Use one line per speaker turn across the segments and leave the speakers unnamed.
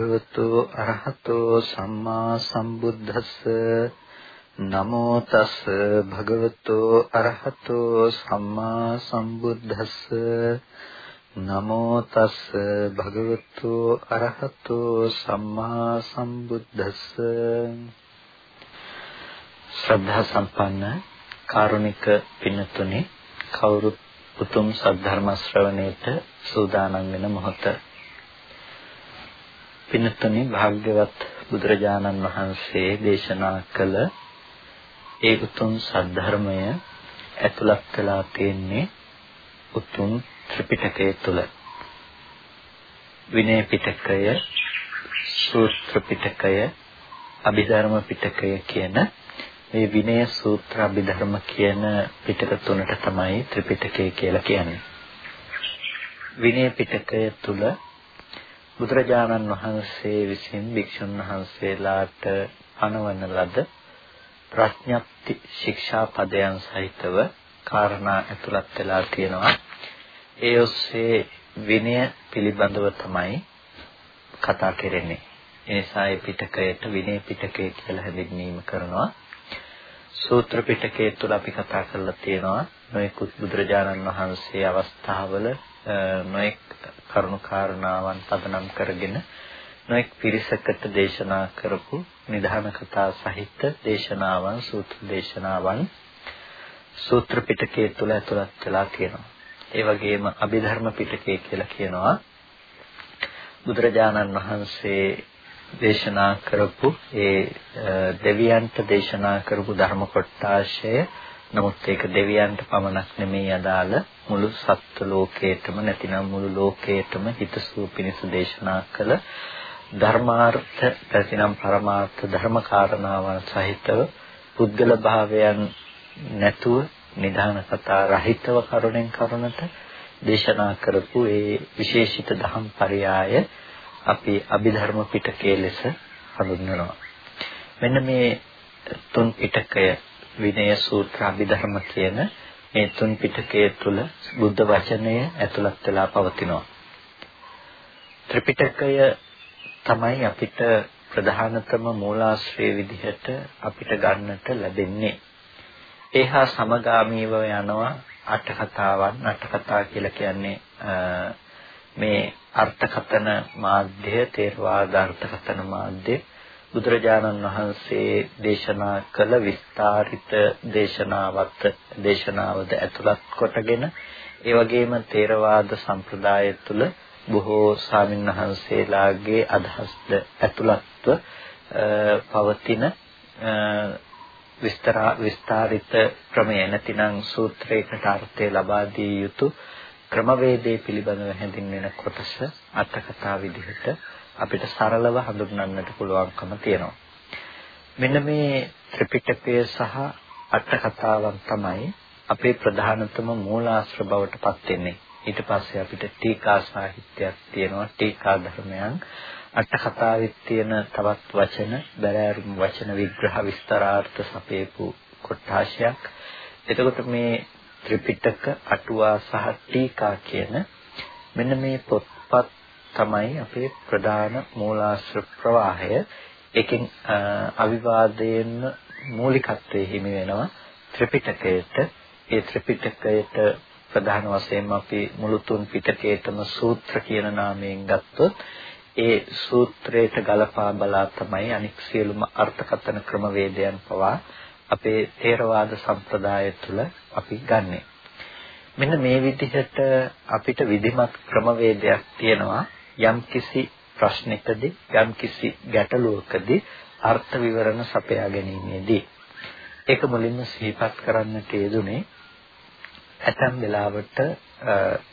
නමෝ තස් භගවතු අරහතෝ සම්මා සම්බුද්දස්ස. නමෝ තස් භගවතු අරහතෝ සම්මා සම්බුද්දස්ස. නමෝ තස් භගවතු අරහතෝ සම්මා සම්බුද්දස්ස. ශ්‍රද්ධා සම්පන්න කාරුණික පින්තුනි කවුරුත් උතුම් සද්ධර්ම ශ්‍රවණයට සූදානම් වෙන මොහොත පින්තුනි භාග්‍යවත් බුදුරජාණන් වහන්සේ දේශනා කළ ඒ උතුම් සද්ධර්මය ඇතුළත් වෙලා තියෙන්නේ උතුම් ත්‍රිපිටකය තුල විනය පිටකය සූත්‍ර පිටකය අභිධර්ම පිටකය කියන මේ විනය සූත්‍ර අභිධර්ම කියන පිටක තුනට තමයි ත්‍රිපිටකය කියලා කියන්නේ. විනය පිටකය තුල බුදුරජාණන් වහන්සේ විසින් භික්ෂුන් වහන්සේලාට පනවන ලද ප්‍රඥප්ති ශික්ෂා පදයන් සහිතව කාරණා ඇතුළත් වෙලා තියෙනවා. ඒ ඔස්සේ විනය පිළිබඳව තමයි කතා කරන්නේ. ඒ නිසා මේ පිටකයට විනය පිටකය කියලා හැඳින්වීම කරනවා. සූත්‍ර පිටකයේ තුල අපි කතා කරලා තියෙනවා නොයෙකුත් බුදුරජාණන් වහන්සේ අවස්ථාවල නොයෙක් කරුණු කාරණාවන් පදනම් කරගෙන නොයෙක් පිරිසකට දේශනා කරපු නිධාන කතා සහිත දේශනාවන් සූත්‍ර දේශනාවන් සූත්‍ර පිටකයේ තුල ඇතුළත් වෙලා තියෙනවා. ඒ වගේම අභිධර්ම පිටකය කියලා කියනවා බුදුරජාණන් වහන්සේ දේශනා කරපු ඒ දෙවියන්ට දේශනා කරපු ධර්ම කොටාශය නමුත් ඒක දෙවියන්ට පමණක් නෙමෙයි අදාළ මුළු සත්ත්ව ලෝකයටම නැතිනම් මුළු ලෝකයටම හිතසුව පිණිස දේශනා කළ ධර්මාර්ථ නැතිනම් පරමාර්ථ ධර්ම කාරණාවන් සහිතව පුද්ගල භාවයන් නැතුව නිධාන කතා රහිතව කරුණෙන් කරුණට දේශනා කරපු ඒ විශේෂිත ධම් පරයය අපි අභිධර්ම පිටකයේ ලෙස හඳුන්වනවා. මෙන්න මේ තුන් පිටකය විනය සූත්‍ර අභිධර්ම කියන මේ තුන් පිටකයේ තුල බුද්ධ වචනය ඇතුළත් වෙලා පවතිනවා. ත්‍රිපිටකය තමයි අපිට ප්‍රධානතම මූලාශ්‍රය විදිහට අපිට ගන්නට ලැබෙන්නේ. ඒහා සමගාමීව යනවා අට කතාවන් අට කතා කියලා කියන්නේ මේ අර්ථකතන මාධ්‍ය තේරවාද අර්ථකතන මාධ්‍ය බුදුරජාණන් වහන්සේ දේශනා කළ විස්තරිත දේශනාවත් දේශනාවද ඇතුළත් කොටගෙන ඒ වගේම තේරවාද සම්ප්‍රදාය තුළ බොහෝ ස්වාමින්වහන්සේලාගේ අදහස්ද ඇතුළත්ව පවතින විස්තර විස්තරිත ක්‍රමය නැතිනම් සූත්‍රයකට අර්ථය ලබා දී යුතු ක්‍රමවේදයේ පිළිබඳව හැඳින්වෙන කොටස අටකතා විදිහට අපිට සරලව හඳුන්වන්නට පුළුවන්කම තියෙනවා. මෙන්න මේ ත්‍රිපිටකය සහ අටකතාවන් තමයි අපේ ප්‍රධානතම මූලාශ්‍ර බවට පත් වෙන්නේ. ඊට පස්සේ අපිට ටීකා සාහිත්‍යයක් තියෙනවා ටීකා ධර්මයන් අටකතාවෙත් තියෙන තවත් වචන බැරෑරුම් වචන විග්‍රහ විස්තරාර්ථ සපේපු කොටාශයක් එතකොට මේ ත්‍රිපිටක අටුවා සහ ටීකා කියන මෙන්න මේ පොත්පත් තමයි අපේ ප්‍රධාන මූලාශ්‍ර ප්‍රවාහය. එකෙන් අවිවාදයෙන් මූලිකත්වයේ හිමි වෙනවා ත්‍රිපිටකයට. ඒ ත්‍රිපිටකයට ප්‍රධාන වශයෙන්ම අපි මුළු තුන් පිටකයටම සූත්‍ර කියන නාමයෙන් ගත්තොත් ඒ සූත්‍රයට ගලපා බලා තමයි අනික් සියලුම අර්ථකථන ක්‍රමවේදයන් පවා අපේ තේරවාද සම්ප්‍රදාය තුළ අපි ගන්නෙ. මෙන්න මේ විදිහට අපිට විධිමත් ක්‍රමවේදයක් තියෙනවා. යම්කිසි ප්‍රශ්නකදී යම්කිසි ගැටලුවකදී අර්ථ විවරණ සපයා ගැනීමේදී. ඒක මුලින්ම සිහිපත් කරන්නට යෙදුනේ ඇතැම් වෙලාවට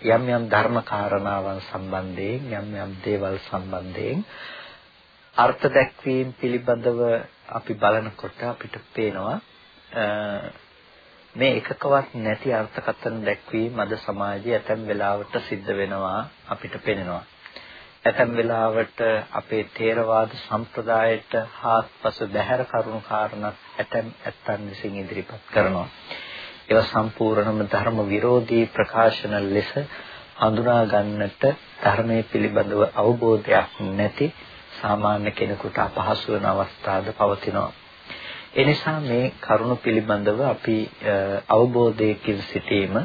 යම් යම් ධර්ම කාරණාවන් සම්බන්ධයෙන් යම් යම් දේවල් සම්බන්ධයෙන් අර්ථ දැක්වීම පිළිබඳව අපි බලනකොට අපිට පේනවා මේ එකකවත් නැති අර්ථකථන දැක්වීම අද සමාජයේ ඇතැම් වෙලාවට සිද්ධ වෙනවා අපිට පේනවා. ඇතැම් වෙලාවට අපේ තේරවාද සම්ප්‍රදායට හාත්පස බැහැර කරුණු කාරණා ඇතැම් ඇත්තන් විසින් ඉදිරිපත් කරනවා. ඒවා සම්පූර්ණම ධර්ම විරෝධී ප්‍රකාශන ලෙස හඳුනා ගන්නට ධර්මයේ පිළිබඳව අවබෝධයක් නැති සාමාන්‍ය කෙනෙකුට අපහසු වෙන අවස්ථාද පවතිනවා. ඒ නිසා මේ කරුණු පිළිබඳව අපි අවබෝධයකින් සිටීම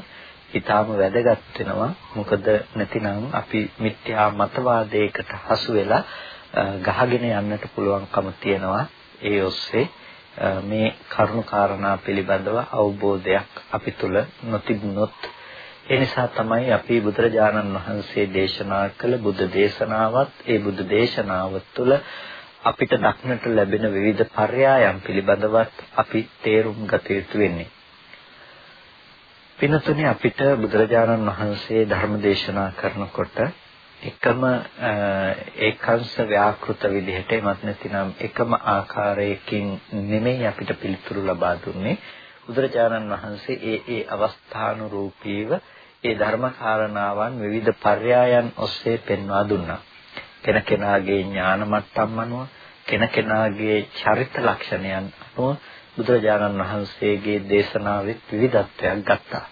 ඊටාම වැදගත් වෙනවා. මොකද නැතිනම් අපි මිත්‍යා මතවාදයකට හසු වෙලා ගහගෙන යන්නට පුළුවන්කම තියෙනවා. ඒ ඔස්සේ මේ කරුණු කාරණා පිළිබඳව අවබෝධයක් අපි තුල නොතිබුණොත් ඒ නිසා තමයි අපි බුදුරජාණන් වහන්සේ දේශනා කළ බුද්ධ දේශනාවත් ඒ බුද්ධ දේශනාව තුළ අපිට දක්නට ලැබෙන විවිධ පර්යායන් පිළිබඳවත් අපි තේරුම් ගත යුතු වෙන්නේ. පින්තුනේ අපිට බුදුරජාණන් වහන්සේ ධර්ම දේශනා කරනකොට එකම ඒකංශ ව්‍යාකෘත විදිහට එමත් නැතිනම් එකම ආකාරයකින් නෙමෙයි අපිට පිළිතුරු ලබා දුන්නේ. බුදුරජාණන් වහන්සේ ඒ ඒ අවස්ථානුරූපීව ඒ ධර්මකාරණාවන් විවිධ පర్యాయන් ඔස්සේ පෙන්වා දුන්නා. කෙනකෙනාගේ ඥාන මට්ටම් අනුව කෙනකෙනාගේ චරිත ලක්ෂණයන් අනුව බුදුරජාණන් වහන්සේගේ දේශනාවෙත් විවිධත්වයක් ගත්තා.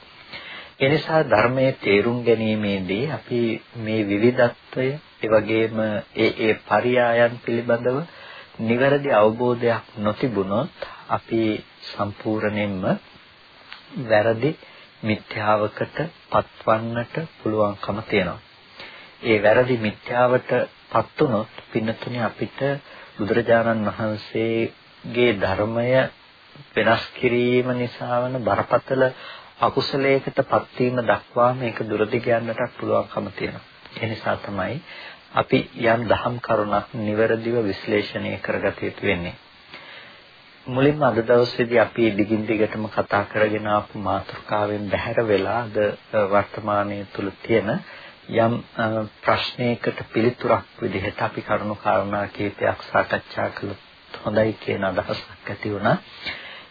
එනිසා ධර්මයේ තේරුම් ගැනීමේදී අපි මේ විවිධත්වය ඒ වගේම ඒ ඒ පරයයන් පිළිබඳව නිවැරදි අවබෝධයක් නොතිබුණොත් අපි සම්පූර්ණයෙන්ම වැරදි මිත්‍යාවකට පත්වන්නට පුළුවන්කම තියෙනවා. ඒ වැරදි මිත්‍යාවට පත් වුනොත් පින්නතුනේ අපිට බුදුරජාණන් වහන්සේගේ ධර්මය වෙනස් කිරීම නිසා වන බරපතල අකුසලයකට පත්වීම දක්වා මේක දුරදි ගන්නට පුළුවන්කම තියෙනවා. ඒ නිසා තමයි අපි යම් දහම් කරුණක් නිවැරදිව විශ්ලේෂණය කරගත යුතු වෙන්නේ. මුලින්ම අද දවසේදී අපි දිගින් දිගටම කතා කරගෙන ආපු මාතෘකාවෙන් බැහැර වෙලා අද වර්තමානයේ තුල තියෙන යම් ප්‍රශ්නයකට පිළිතුරක් විදිහට අපි කරුණු කාරණා කීපයක් සාකච්ඡා කළොත් හොඳයි කියන අදහසක් ඇති වුණා.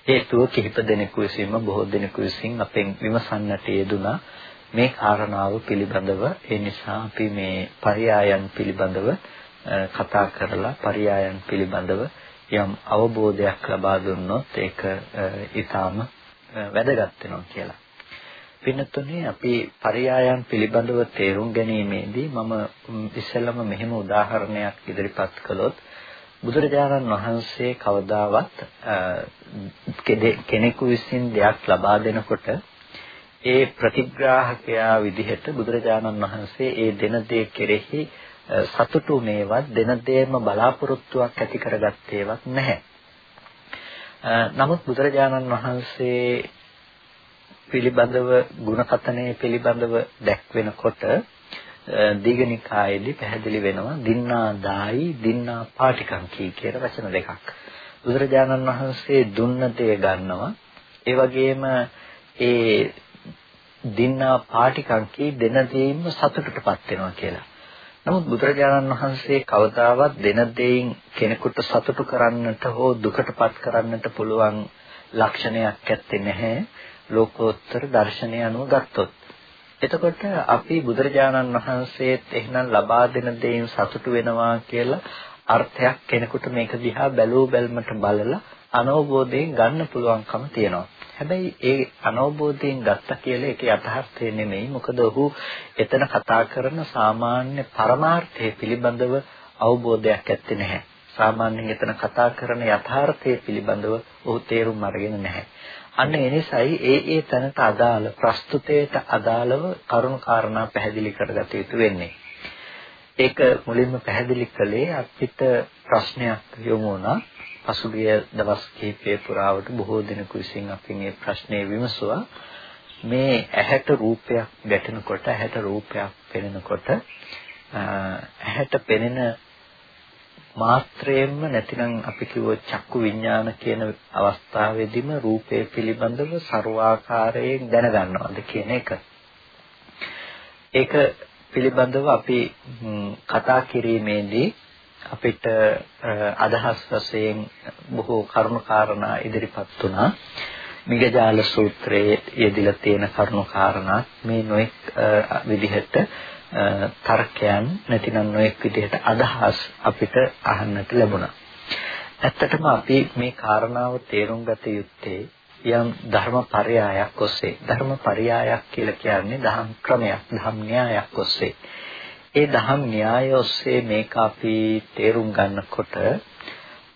හේතුව කිහිප දෙනෙකු විසින්ම බොහෝ දෙනෙකු විසින් අපෙන් විමසන්නට යෙදුනා මේ කාරණාව පිළිබඳව. ඒ නිසා අපි මේ පරයයන් පිළිබඳව කතා කරලා පරයයන් පිළිබඳව යම් අවබෝධයක් ලබා දුන්නොත් ඒක ඊටාම වැදගත් වෙනවා කියලා. පින්නතුනේ අපි පරයායන් පිළිබඳව තේරුම් ගැනීමේදී මම ඉස්සෙල්ලම මෙහෙම උදාහරණයක් ඉදිරිපත් කළොත් බුදුරජාණන් වහන්සේ කවදාවත් කෙනෙකු විසින් දෙයක් ලබා දෙනකොට ඒ ප්‍රතිග්‍රාහකයා විදිහට බුදුරජාණන් වහන්සේ ඒ දෙන දේ කෙරෙහි සතුටු මේවත් දෙන දෙයම බලාපොරොත්තුවක් ඇති කරගත්තේවත් නැහැ. නමුත් බුදුරජාණන් වහන්සේ පිළිබඳව ಗುಣකතනයේ පිළිබඳව දැක්වෙනකොට දීඝනිකායේදී පැහැදිලි වෙනවා දින්නා දායි දින්නා පාටිකංකී කියලා වචන දෙකක්. බුදුරජාණන් වහන්සේ දුන්න දේ ගන්නවා. ඒ වගේම ඒ දින්නා පාටිකංකී දෙන දෙයින්ම සතුටටපත් වෙනවා කියලා. නමුත් බුදුරජාණන් වහන්සේ කවදාවත් දෙන දෙයින් කෙනෙකුට සතුටු කරන්නට හෝ දුකටපත් කරන්නට පුළුවන් ලක්ෂණයක් ඇත්තේ නැහැ ලෝකෝත්තර දර්ශනය අනුව ගත්තොත්. එතකොට අපි බුදුරජාණන් වහන්සේත් එහෙනම් ලබා දෙන දෙයින් සතුටු වෙනවා කියලා අර්ථයක් කෙනෙකුට මේක දිහා බැලූ බැල්මට බලලා අනවබෝධයෙන් ගන්න පුළුවන්කම තියෙනවා. හැබැයි ඒ අනවබෝධයෙන් ගත්ත කියලා ඒක යථාර්ථය නෙමෙයි. මොකද ඔහු එතන කතා කරන සාමාන්‍ය පරමාර්ථය පිළිබඳව අවබෝධයක් ඇත්තේ නැහැ. සාමාන්‍යයෙන් එතන කතා කරන යථාර්ථය පිළිබඳව ඔහු තේරුම් අරගෙන නැහැ. අන්න ඒ නිසායි ඒ ඒ තැනට අදාළ ප්‍රස්තුතයට අදාළව කරුණු කාරණා පැහැදිලි කරගත යුතු වෙන්නේ. ඒක මුලින්ම පැහැදිලි කළේ අපිට ප්‍රශ්නයක් යොමු වුණා පසුගිය දවස් කිහිපය පුරාවට බොහෝ දෙනෙකු විසින් අපින් මේ ප්‍රශ්නේ විමසුවා මේ ඇහැට රූපයක් ගැටෙනකොට ඇහැට රූපයක් පෙනෙනකොට ඇහැට පෙනෙන මාත්‍රයෙන්ම නැතිනම් අපි කිව්ව චක්කු විඥාන කියන අවස්ථාවේදීම රූපය පිළිබඳව ਸਰවාකාරයෙන් දැනගන්නවාද කියන එක. ඒක පිළිබඳව අපි කතා කිරීමේදී අපිට අදහස් වශයෙන් බොහෝ කරුණු කාරණා ඉදිරිපත් වුණා. මිගජාල සූත්‍රයේ යෙදিলা තියෙන කරුණු කාරණා මේ නොඑක් විදිහට තර්කයන් නැතිනම් නොඑක් විදිහට අදහස් අපිට අහන්නට ලැබුණා. ඇත්තටම අපි මේ කාරණාව තේරුම් ගත යුත්තේ යම් ධර්මපරයයක් ඔස්සේ ධර්මපරයයක් කියලා කියන්නේ දහම් ක්‍රමයක් දහම් න්‍යායක් ඔස්සේ ඒ දහම් න්‍යාය ඔස්සේ මේක අපි තේරුම් ගන්නකොට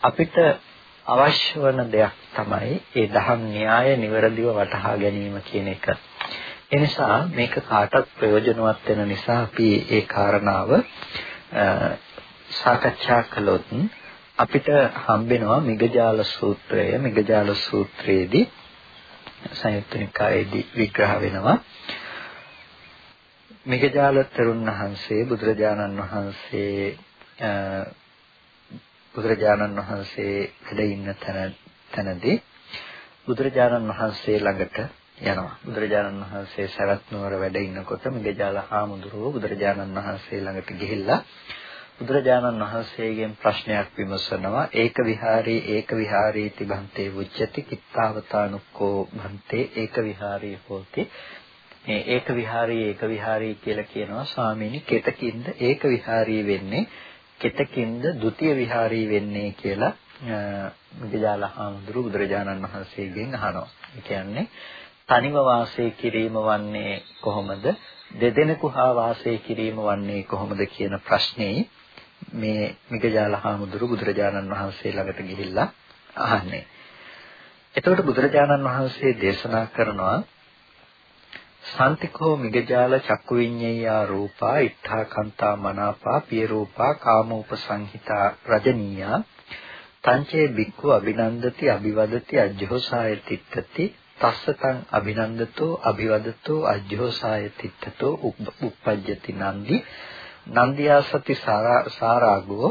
අපිට අවශ්‍ය වන දෙයක් තමයි ඒ දහම් න්‍යාය નિවරදිව වටහා ගැනීම කියන එක. ඒ නිසා මේක කාටත් ප්‍රයෝජනවත් වෙන නිසා අපි ඒ කාරණාව සාකච්ඡා කළොත් අපිට හම්බෙනවා මිගජාල සූත්‍රය. මිගජාල සූත්‍රයේදී සංයුත්ත නිකායේදී විග්‍රහ වෙනවා. මිගජාල තරුණ වහන්සේ බුදුරජාණන් වහන්සේ බුදුරජාණන් වහන්සේ වැඩ ඉන්න තැන තැනදී බුදුරජාණන් වහන්සේ ළඟට යනවා. බුදුරජාණන් වහන්සේ සරත් නුවර වැඩ ඉන්නකොට මිගජාල හාමුදුරුවෝ බුදුරජාණන් වහන්සේ ළඟට ගිහිල්ලා බුදුරජාණන් වහන්සේගෙන් ප්‍රශ්නයක් විමසනවා. ඒක විහාරී ඒක විහාරී තිබන්තේ උච්චති කිත්තාවතානුක්කෝ භන්තේ ඒක විහාරී හෝති. මේ ඒක විහාරී ඒක විහාරී කියලා කියනවා ස්වාමීනි. කෙතකින්ද? ඒක විහාරී වෙන්නේ කෙතකින්ද ဒ ුතිය විහාරී වෙන්නේ කියලා මිගජාලහාමුදුරු බුදුරජාණන් වහන්සේගෙන් අහනවා. ඒ කියන්නේ තනිව වාසය කිරීම වන්නේ කොහොමද? දෙදෙනෙකු හා වාසය කිරීම වන්නේ කොහොමද කියන ප්‍රශ්නේ මේ මිගජාලහාමුදුරු බුදුරජාණන් වහන්සේ ළඟට ගිහිල්ලා අහන්නේ. එතකොට බුදුරජාණන් වහන්සේ දේශනා කරනවා සම්තිකෝ මිගජාල චක්කු විඤ්ඤයා රූපා ඉත්තා කන්තා මනාපා පිය රූපා කාමෝපසංහිතා රජනීයා තංචේ බික්ඛු අභිනන්දති අභිවදති අජ්ජෝසාය තිත්තති තස්සතං අභිනන්දතෝ අභිවදතෝ අජ්ජෝසාය තිත්තතෝ උප්පජ්ජති නන්දි. නන්දියා සති සාරාගෝ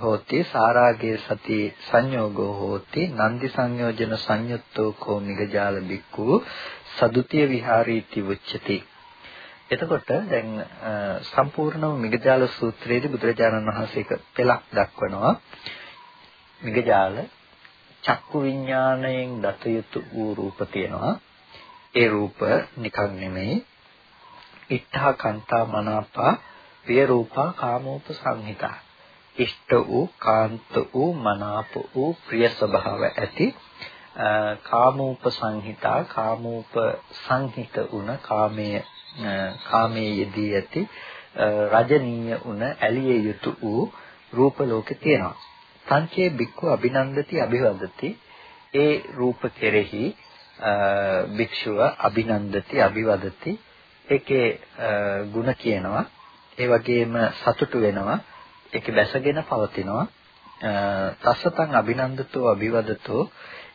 හෝති. සාරාගේ සති සංයෝගෝ හෝති. නන්දි සංයෝජන සංයුත්තෝ කෝ මිගජාල බික්කු සදුතිය විහාරීති උච්චති එතකොට දැන් සම්පූර්ණව මිගජාල සූත්‍රයේදී බුදුරජාණන් වහන්සේ පෙළක් දක්වනවා. මිගජාල චක්කු විඥාණයෙන් දත යුතු වූ රූප තියෙනවා. ඒ රූප නිකන් නෙමෙයි. ඉත්තා කාන්තා මනාපා ප්‍රිය රූපා කාමෝප සංහිතා. ඉෂ්ට වූ කාන්ත වූ මනාප වූ ප්‍රිය ස්වභාව ඇති කාමෝප සංහිතා කාමෝප සංහිත උන කාමයේ කාමයේ යෙදී ඇති රජනීය උන ඇලිය යුතු වූ රූප ලෝකේ තියෙනවා. සංචේ බික්කු අභිනන්දති අභිවදති. ඒ රූප කෙරෙහි භික්ෂුව අභිනන්දති අභිවදති. ඒකේ ಗುಣ කියනවා. ඒ වගේම සතුටු වෙනවා. ඒකේ බැසගෙන පවතිනවා. තස්සතං අභිනන්දතෝ අභිවදතෝ.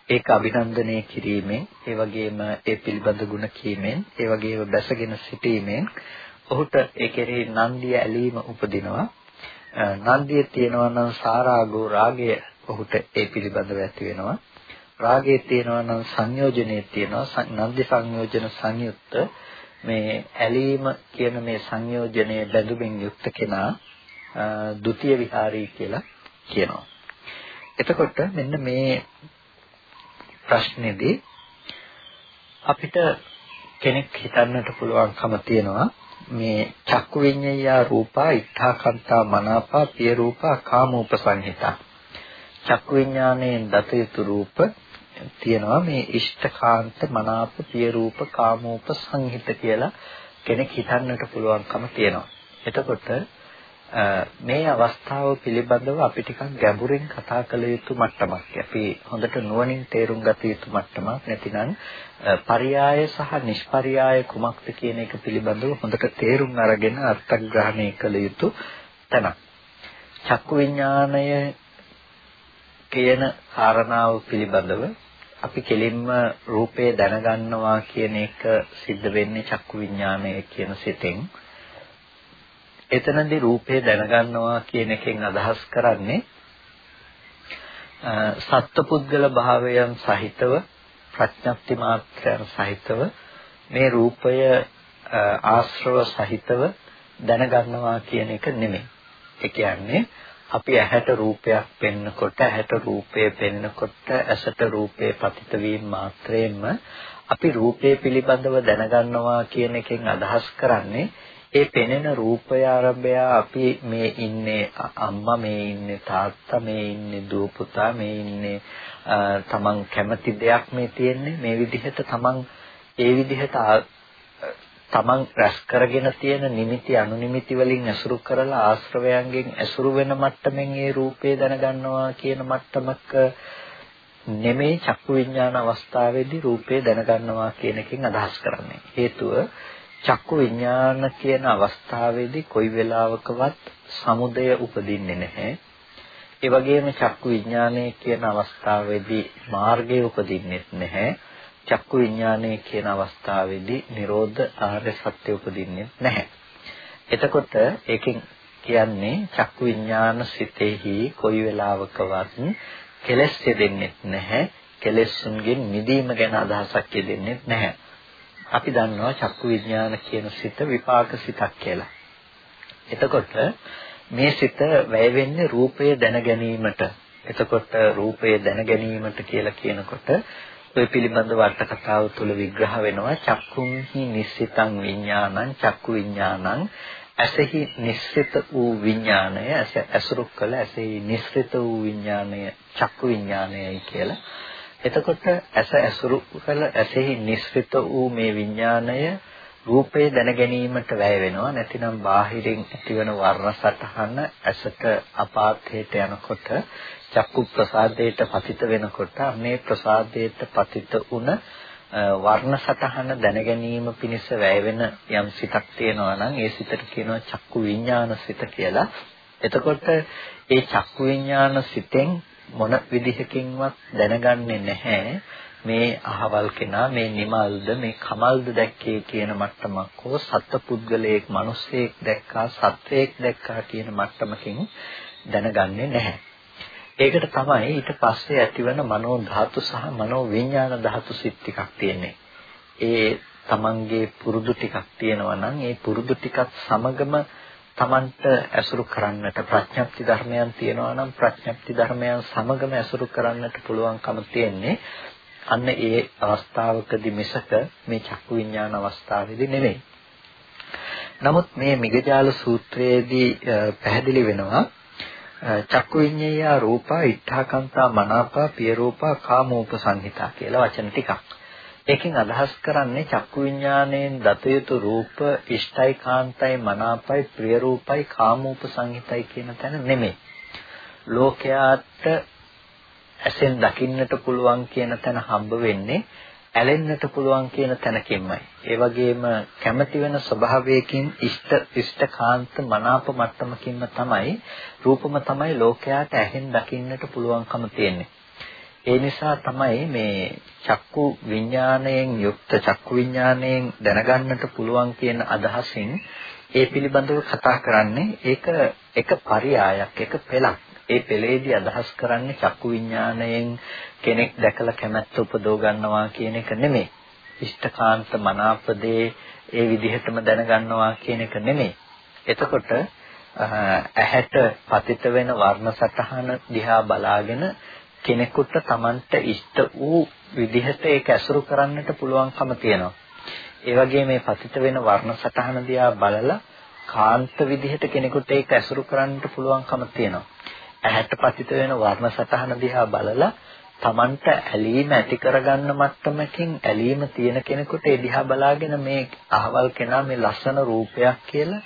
ඒක අභිනන්දනය කිරීමෙන් ඒ වගේම ඒ පිළිබඳ ගුණ කීමෙන් ඒ වගේම බැසගෙන සිටීමෙන් ඔහුට ඒ කෙරෙහි නන්දිය ඇලීම උපදිනවා. නන්දිය තියෙනවා නම් සාරාගෝ රාගය ඔහුට ඒ පිළිබඳව ඇති වෙනවා. රාගයේ තියෙනවා නම් සංයෝජනයේ තියෙනවා. නන්දි සංයෝජන සංයුක්ත මේ ඇලීම කියන මේ සංයෝජනය බැඳුමින් යුක්ත කෙනා ဒ ුතිය විහාරී කියලා කියනවා. එතකොට මෙන්න මේ ප්‍රශ්නේදී අපිට කෙනෙක් හිතන්නට පුළුවන්කම තියෙනවා. මේ චක්කු විඤ්ඤයා රූපා ඉත්තාකන්තා මනාපා පිය රූපා කාමෝපසංහිතා චක්කු විඥාණයෙන් දත යුතු රූප තියෙනවා මේ ඉෂ්ඨකාන්ත මනාප පිය රූප කාමෝප සංහිත කියලා කෙනෙක් හිතන්නට පුළුවන්කම තියෙනවා. එතකොට මේ අවස්ථාව පිළිබඳව අපි ටිකක් ගැඹුරින් කතා කළ යුතු මට්ටමක්. අපි හොඳට නුවණින් තේරුම් ගත යුතු මට්ටමක්. නැතිනම් පරියාය සහ නිෂ්පරියාය කුමක්ද කියන එක පිළිබඳව හොඳට තේරුම් අරගෙන අර්ථග්‍රහණය කළ යුතු තැනක්. චක්කු විඥාණය කියන කාරණාව පිළිබඳව අපි කෙලින්ම රූපය දැනගන්නවා කියන එක සිද්ධ වෙන්නේ චක්කු විඥානය කියන සිතෙන්. එතනදී රූපය දැනගන්නවා කියන එකෙන් අදහස් කරන්නේ සත්පුද්ගල භාවයන් සහිතව ප්‍රඥප්ති මාත්‍රයන් සහිතව මේ රූපය ආශ්‍රව සහිතව දැනගන්නවා කියන එක නෙමෙයි. ඒ කියන්නේ අපි ඇහැට රූපයක් පෙන්නකොට ඇහැට රූපය පෙන්නකොට ඇසට රූපේ පතිත වීම මාත්‍රයෙන්ම අපි රූපේ පිළිබඳව දැනගන්නවා කියන එකෙන් අදහස් කරන්නේ ඒ පෙනෙන රූපය ආරම්භය අපි මේ ඉන්නේ අම්මා මේ ඉන්නේ තාත්තා මේ ඉන්නේ දුව පුතා මේ ඉන්නේ තමන් කැමති දෙයක් මේ තියෙන්නේ මේ විදිහට තමන් ඒ විදිහට තමන් රැස් කරගෙන තියෙන නිමිති අනුනිමිති වලින් ඇසුරු කරලා ආශ්‍රවයන්ගෙන් ඇසුරු වෙන මට්ටමින් ඒ රූපේ දැනගන්නවා කියන මට්ටමක නෙමෙයි චක්කු විඥාන අවස්ථාවේදී රූපේ දැනගන්නවා කියන එකෙන් අදහස් කරන්නේ. හේතුව චක්කු විඥාන කියන අවස්ථාවේදී කොයි වෙලාවකවත් සමුදය උපදින්නේ නැහැ. ඒ වගේම චක්කු විඥානය කියන අවස්ථාවේදී මාර්ගය උපදින්නේ නැහැ. චක්කු විඥානය කියන අවස්ථාවේදී Nirodha ආර්ය සත්‍ය උපදින්නේ නැහැ. එතකොට ඒකෙන් කියන්නේ චක්කු විඥාන සිතෙහි කොයි වෙලාවකවත් කෙලස් දෙන්නේ නැහැ. කෙලෙස්ුන්ගෙන් මිදීම ගැන අදහසක් දෙන්නේ නැහැ. අපි දන්නවා චක්කු විඥාන කියන සිත විපාක සිතක් කියලා. එතකොට මේ සිත වැය වෙන්නේ රූපය දැන ගැනීමට. එතකොට රූපය දැන ගැනීමට කියලා කියනකොට ඔය පිළිබඳව අර්ථ කතාව තුළ විග්‍රහ වෙනවා චක්කුන්හි නිස්සිතං විඥානං චක්කු විඥානං ඇසෙහි නිස්සිත වූ විඥානය ඇසුරු කළ ඇසෙහි නිස්සිත වූ විඥානය චක්කු විඥානයයි කියලා. එතකොට ඇස ඇසුරු කළ ඇසෙහි නිස්සිත වූ මේ විඥානය රූපේ දැන ගැනීමට වැය වෙනවා නැතිනම් බාහිරින් ඇතිවන වර්ණ සටහන ඇසට අපාර්ථයට යනකොට චක්කු ප්‍රසාදයට පතිත වෙනකොට මේ ප්‍රසාදයට පතිත වුණ වර්ණ සටහන දැන ගැනීම පිණිස වැය වෙන යම් සිතක් තියෙනවා නම් ඒ සිතට කියනවා චක්කු විඥාන සිත කියලා. එතකොට ඒ චක්කු විඥාන සිතෙන් මොන විදිහකින්වත් දැනගන්නේ නැහැ මේ අහවල් කෙනා මේ නිමල්ද මේ කමල්ද දැක්කේ කියන මට්ටමක් හෝ සත්පුද්ගලයෙක් මිනිසෙක් දැක්කා සත්වයෙක් දැක්කා කියන මට්ටමකින් දැනගන්නේ නැහැ. ඒකට තමයි ඊට පස්සේ ඇතිවන මනෝ ධාතු සහ මනෝ විඥාන ධාතු සිත් ටිකක් තියෙන්නේ. ඒ තමන්ගේ පුරුදු ටිකක් තියෙනවා නම් ඒ පුරුදු ටිකත් සමගම තමන්ට ඇසුරු කරන්නට ප්‍රඥප්ති ධර්මයන් තියෙනවා නම් ප්‍රඥප්ති ධර්මයන් සමගම ඇසුරු කරන්නට පුළුවන්කම තියෙන්නේ අන්න ඒ අවස්ථාවකදී මිසක මේ චක්කු විඥාන අවස්ථාවේදී නෙමෙයි. නමුත් මේ මිගජාල සූත්‍රයේදී පැහැදිලි වෙනවා චක්කු විඤ්ඤය රූපා ඉත්තාකන්තා මනාපා පිය රූපා කාමෝපසංහිතා කියලා වචන ටිකක්. ඒකෙන් අදහස් කරන්නේ චක්කු විඥාණයෙන් දත යුතු රූප ඉෂ්ටයි කාන්තයි මනාපයි ප්‍රිය රූපයි කාමෝපසංහිතයි කියන තැන නෙමෙයි. ලෝකයාට ඇසෙන් දකින්නට පුළුවන් කියන තැන හම්බ වෙන්නේ ඇලෙන්නට පුළුවන් කියන තැනකින්මයි. ඒ වගේම කැමති වෙන ස්වභාවයකින් ඉෂ්ට ඉෂ්ටකාන්ත මනාප මට්ටමකින්ම තමයි රූපම තමයි ලෝකයාට ඇහෙන් දකින්නට පුළුවන්කම තියෙන්නේ. ඒ නිසා තමයි මේ චක්කු විඥාණයෙන් යුක්ත චක්කු විඥාණයෙන් දැනගන්නට පුළුවන් කියන අදහසින් ඒ පිළිබඳව කතා කරන්නේ ඒක එක පරයයක් එක පෙළක් ඒ පෙළේදී අදහස් කරන්නේ චක්කු විඥාණයෙන් කෙනෙක් දැකලා කැමැත්ත උපදව ගන්නවා කියන එක නෙමෙයි. ඉෂ්ඨකාන්ත මනාපදේ ඒ විදිහටම දැනගන්නවා කියන එක නෙමෙයි. එතකොට ඇහැට පතිත වෙන වර්ණ සටහන දිහා බලාගෙන කෙනෙකුට Tamanට ඉෂ්ට වූ විදිහට ඒක ඇසුරු කරන්නට පුළුවන්කම තියෙනවා. ඒ වගේ මේ පතිත වෙන වර්ණ සටහන දිහා බලලා කාන්ත විදිහට කෙනෙකුට ඒක ඇසුරු කරන්නට පුළුවන්කම තියෙනවා. ඇහැට පතිත වෙන වර්ණ සටහන දිහා බලලා Tamanට ඇලීම ඇති කරගන්න මට්ටමකින් ඇලීම තියෙන කෙනෙකුට ඒ දිහා බලාගෙන මේ අහවල් කෙනා මේ ලස්සන රූපයක් කියලා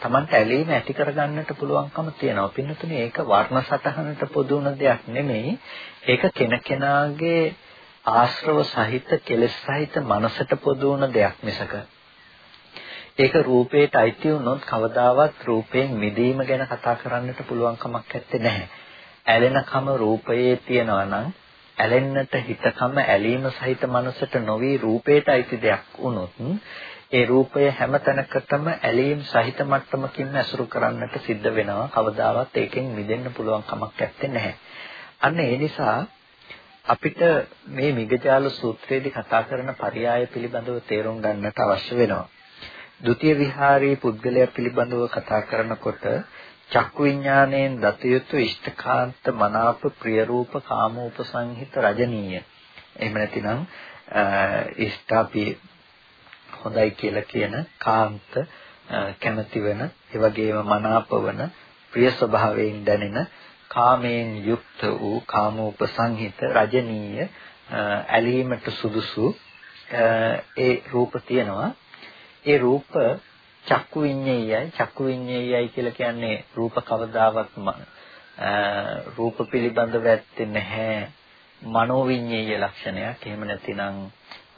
Tamanට ඇලීම ඇති කරගන්නට පුළුවන්කම තියෙනවා. පින්නතුනේ ඒක වර්ණ සටහනට පොදු වුණ දෙයක් නෙමෙයි. ඒක කෙනකෙනාගේ ආශ්‍රව සහිත කෙලෙස් සහිත මනසට පොදු වුණ දෙයක් මිසක ඒක රූපේට අයිති වුණොත් කවදාවත් රූපයෙන් මිදීම ගැන කතා කරන්නට පුළුවන් කමක් නැත්තේ. ඇලෙනකම රූපයේ තියෙනවා නම් ඇලෙන්නට හිතකම ඇලීම සහිත මනසට නොවි රූපේට අයිති දෙයක් වුණොත් ඒ රූපය හැම තැනකටම ඇලීම් සහිත මට්ටමකින් ඇසුරු කරන්නට සිද්ධ වෙනවා. කවදාවත් ඒකෙන් මිදෙන්න පුළුවන් කමක් නැත්තේ. අන්න ඒ නිසා අපිට මේ මිගජාල සූත්‍රයේදී කතා කරන පරයය පිළිබඳව තේරුම් ගන්නට අවශ්‍ය වෙනවා. ဒုတိ ය විහාරී පුද්ගලයා පිළිබඳව කතා කරනකොට චක්කු විඥාණයෙන් දත යුතු ඉෂ්ඨකාන්ත මනාප ප්‍රිය රූප කාමෝපසංහිත රජනීය එහෙම නැතිනම් ඉෂ්ඨාපි හොඳයි කියලා කියන කාන්ත කැමැති වෙන ඒ වගේම මනාප වන ප්‍රිය ස්වභාවයෙන් දැනෙන කාමයෙන් යුක්ත වූ කාමෝපසංහිත රජනීය ඇලීමට සුදුසු ඒ රූප තියෙනවා. ඒ රූප චක්කු විඤ්ඤයයි චක්කු විඤ්ඤයයි කියලා කියන්නේ රූප කවදාවත් රූප පිළිබඳව ඇත්තේ නැහැ මනෝ විඤ්ඤය ලක්ෂණයක්. එහෙම නැතිනම්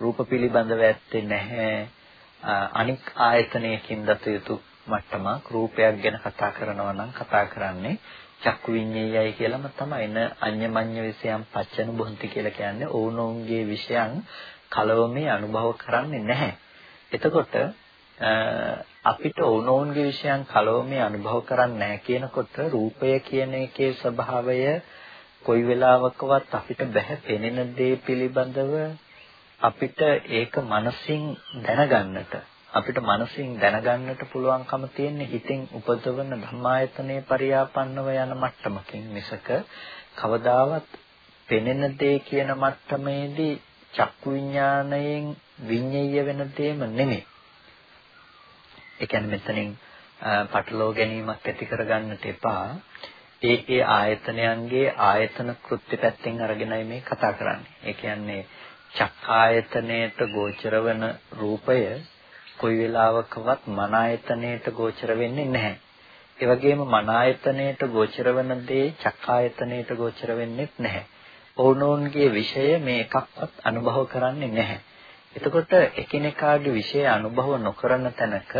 රූප පිළිබඳව ඇත්තේ නැහැ අනික් ආයතනයකින් දත යුතු මට්ටමක් රූපයක් ගැන කතා කරනවා නම් කතා කරන්නේ චක්කු විඤ්ඤයයි කියලාම තමයි න අඤ්ඤමඤ්ඤ විෂයන් පච්චන බොන්ති කියලා කියන්නේ ඕනෝන්ගේ විෂයන් කලවමේ අනුභව කරන්නේ නැහැ. එතකොට අපිට ඕනෝන්ගේ විෂයන් කලවමේ අනුභව කරන්නේ නැහැ කියනකොට රූපය කියන එකේ ස්වභාවය කොයි වෙලාවකවත් අපිට බැහැ පෙනෙන දේ පිළිබඳව අපිට ඒක මනසින් දැනගන්නට අපිට මනසින් දැනගන්නට පුළුවන්කම තියෙන්නේ හිතෙන් උපදවන ධම්මායතනයේ පරියාපන්නව යන මට්ටමකින් මිසක කවදාවත් පෙනෙන දේ කියන මට්ටමේදී චක්කු විඥාණයෙන් විඤ්ඤය වෙන දෙයම නෙමෙයි. ඒ කියන්නේ මෙතනින් පටලෝ ගැනීමක් ඇති කරගන්නට එපා. ඒ ඒ ආයතනයන්ගේ ආයතන කෘත්‍ය පැත්තෙන් අරගෙනයි මේ කතා කරන්නේ. ඒ කියන්නේ චක්කායතනයට ගෝචර වන රූපය කොයි වෙලාවකවත් මන ආයතනයට ගෝචර වෙන්නේ නැහැ. ඒ වගේම මන ආයතනයට ගෝචර වන දේ චක්කායතනයට ගෝචර වෙන්නේ නැහැ. ඕනෝන්ගේ විෂය මේ එකක්වත් අනුභව කරන්නේ නැහැ. එතකොට එකිනෙකාගේ විෂය අනුභව නොකරන තැනක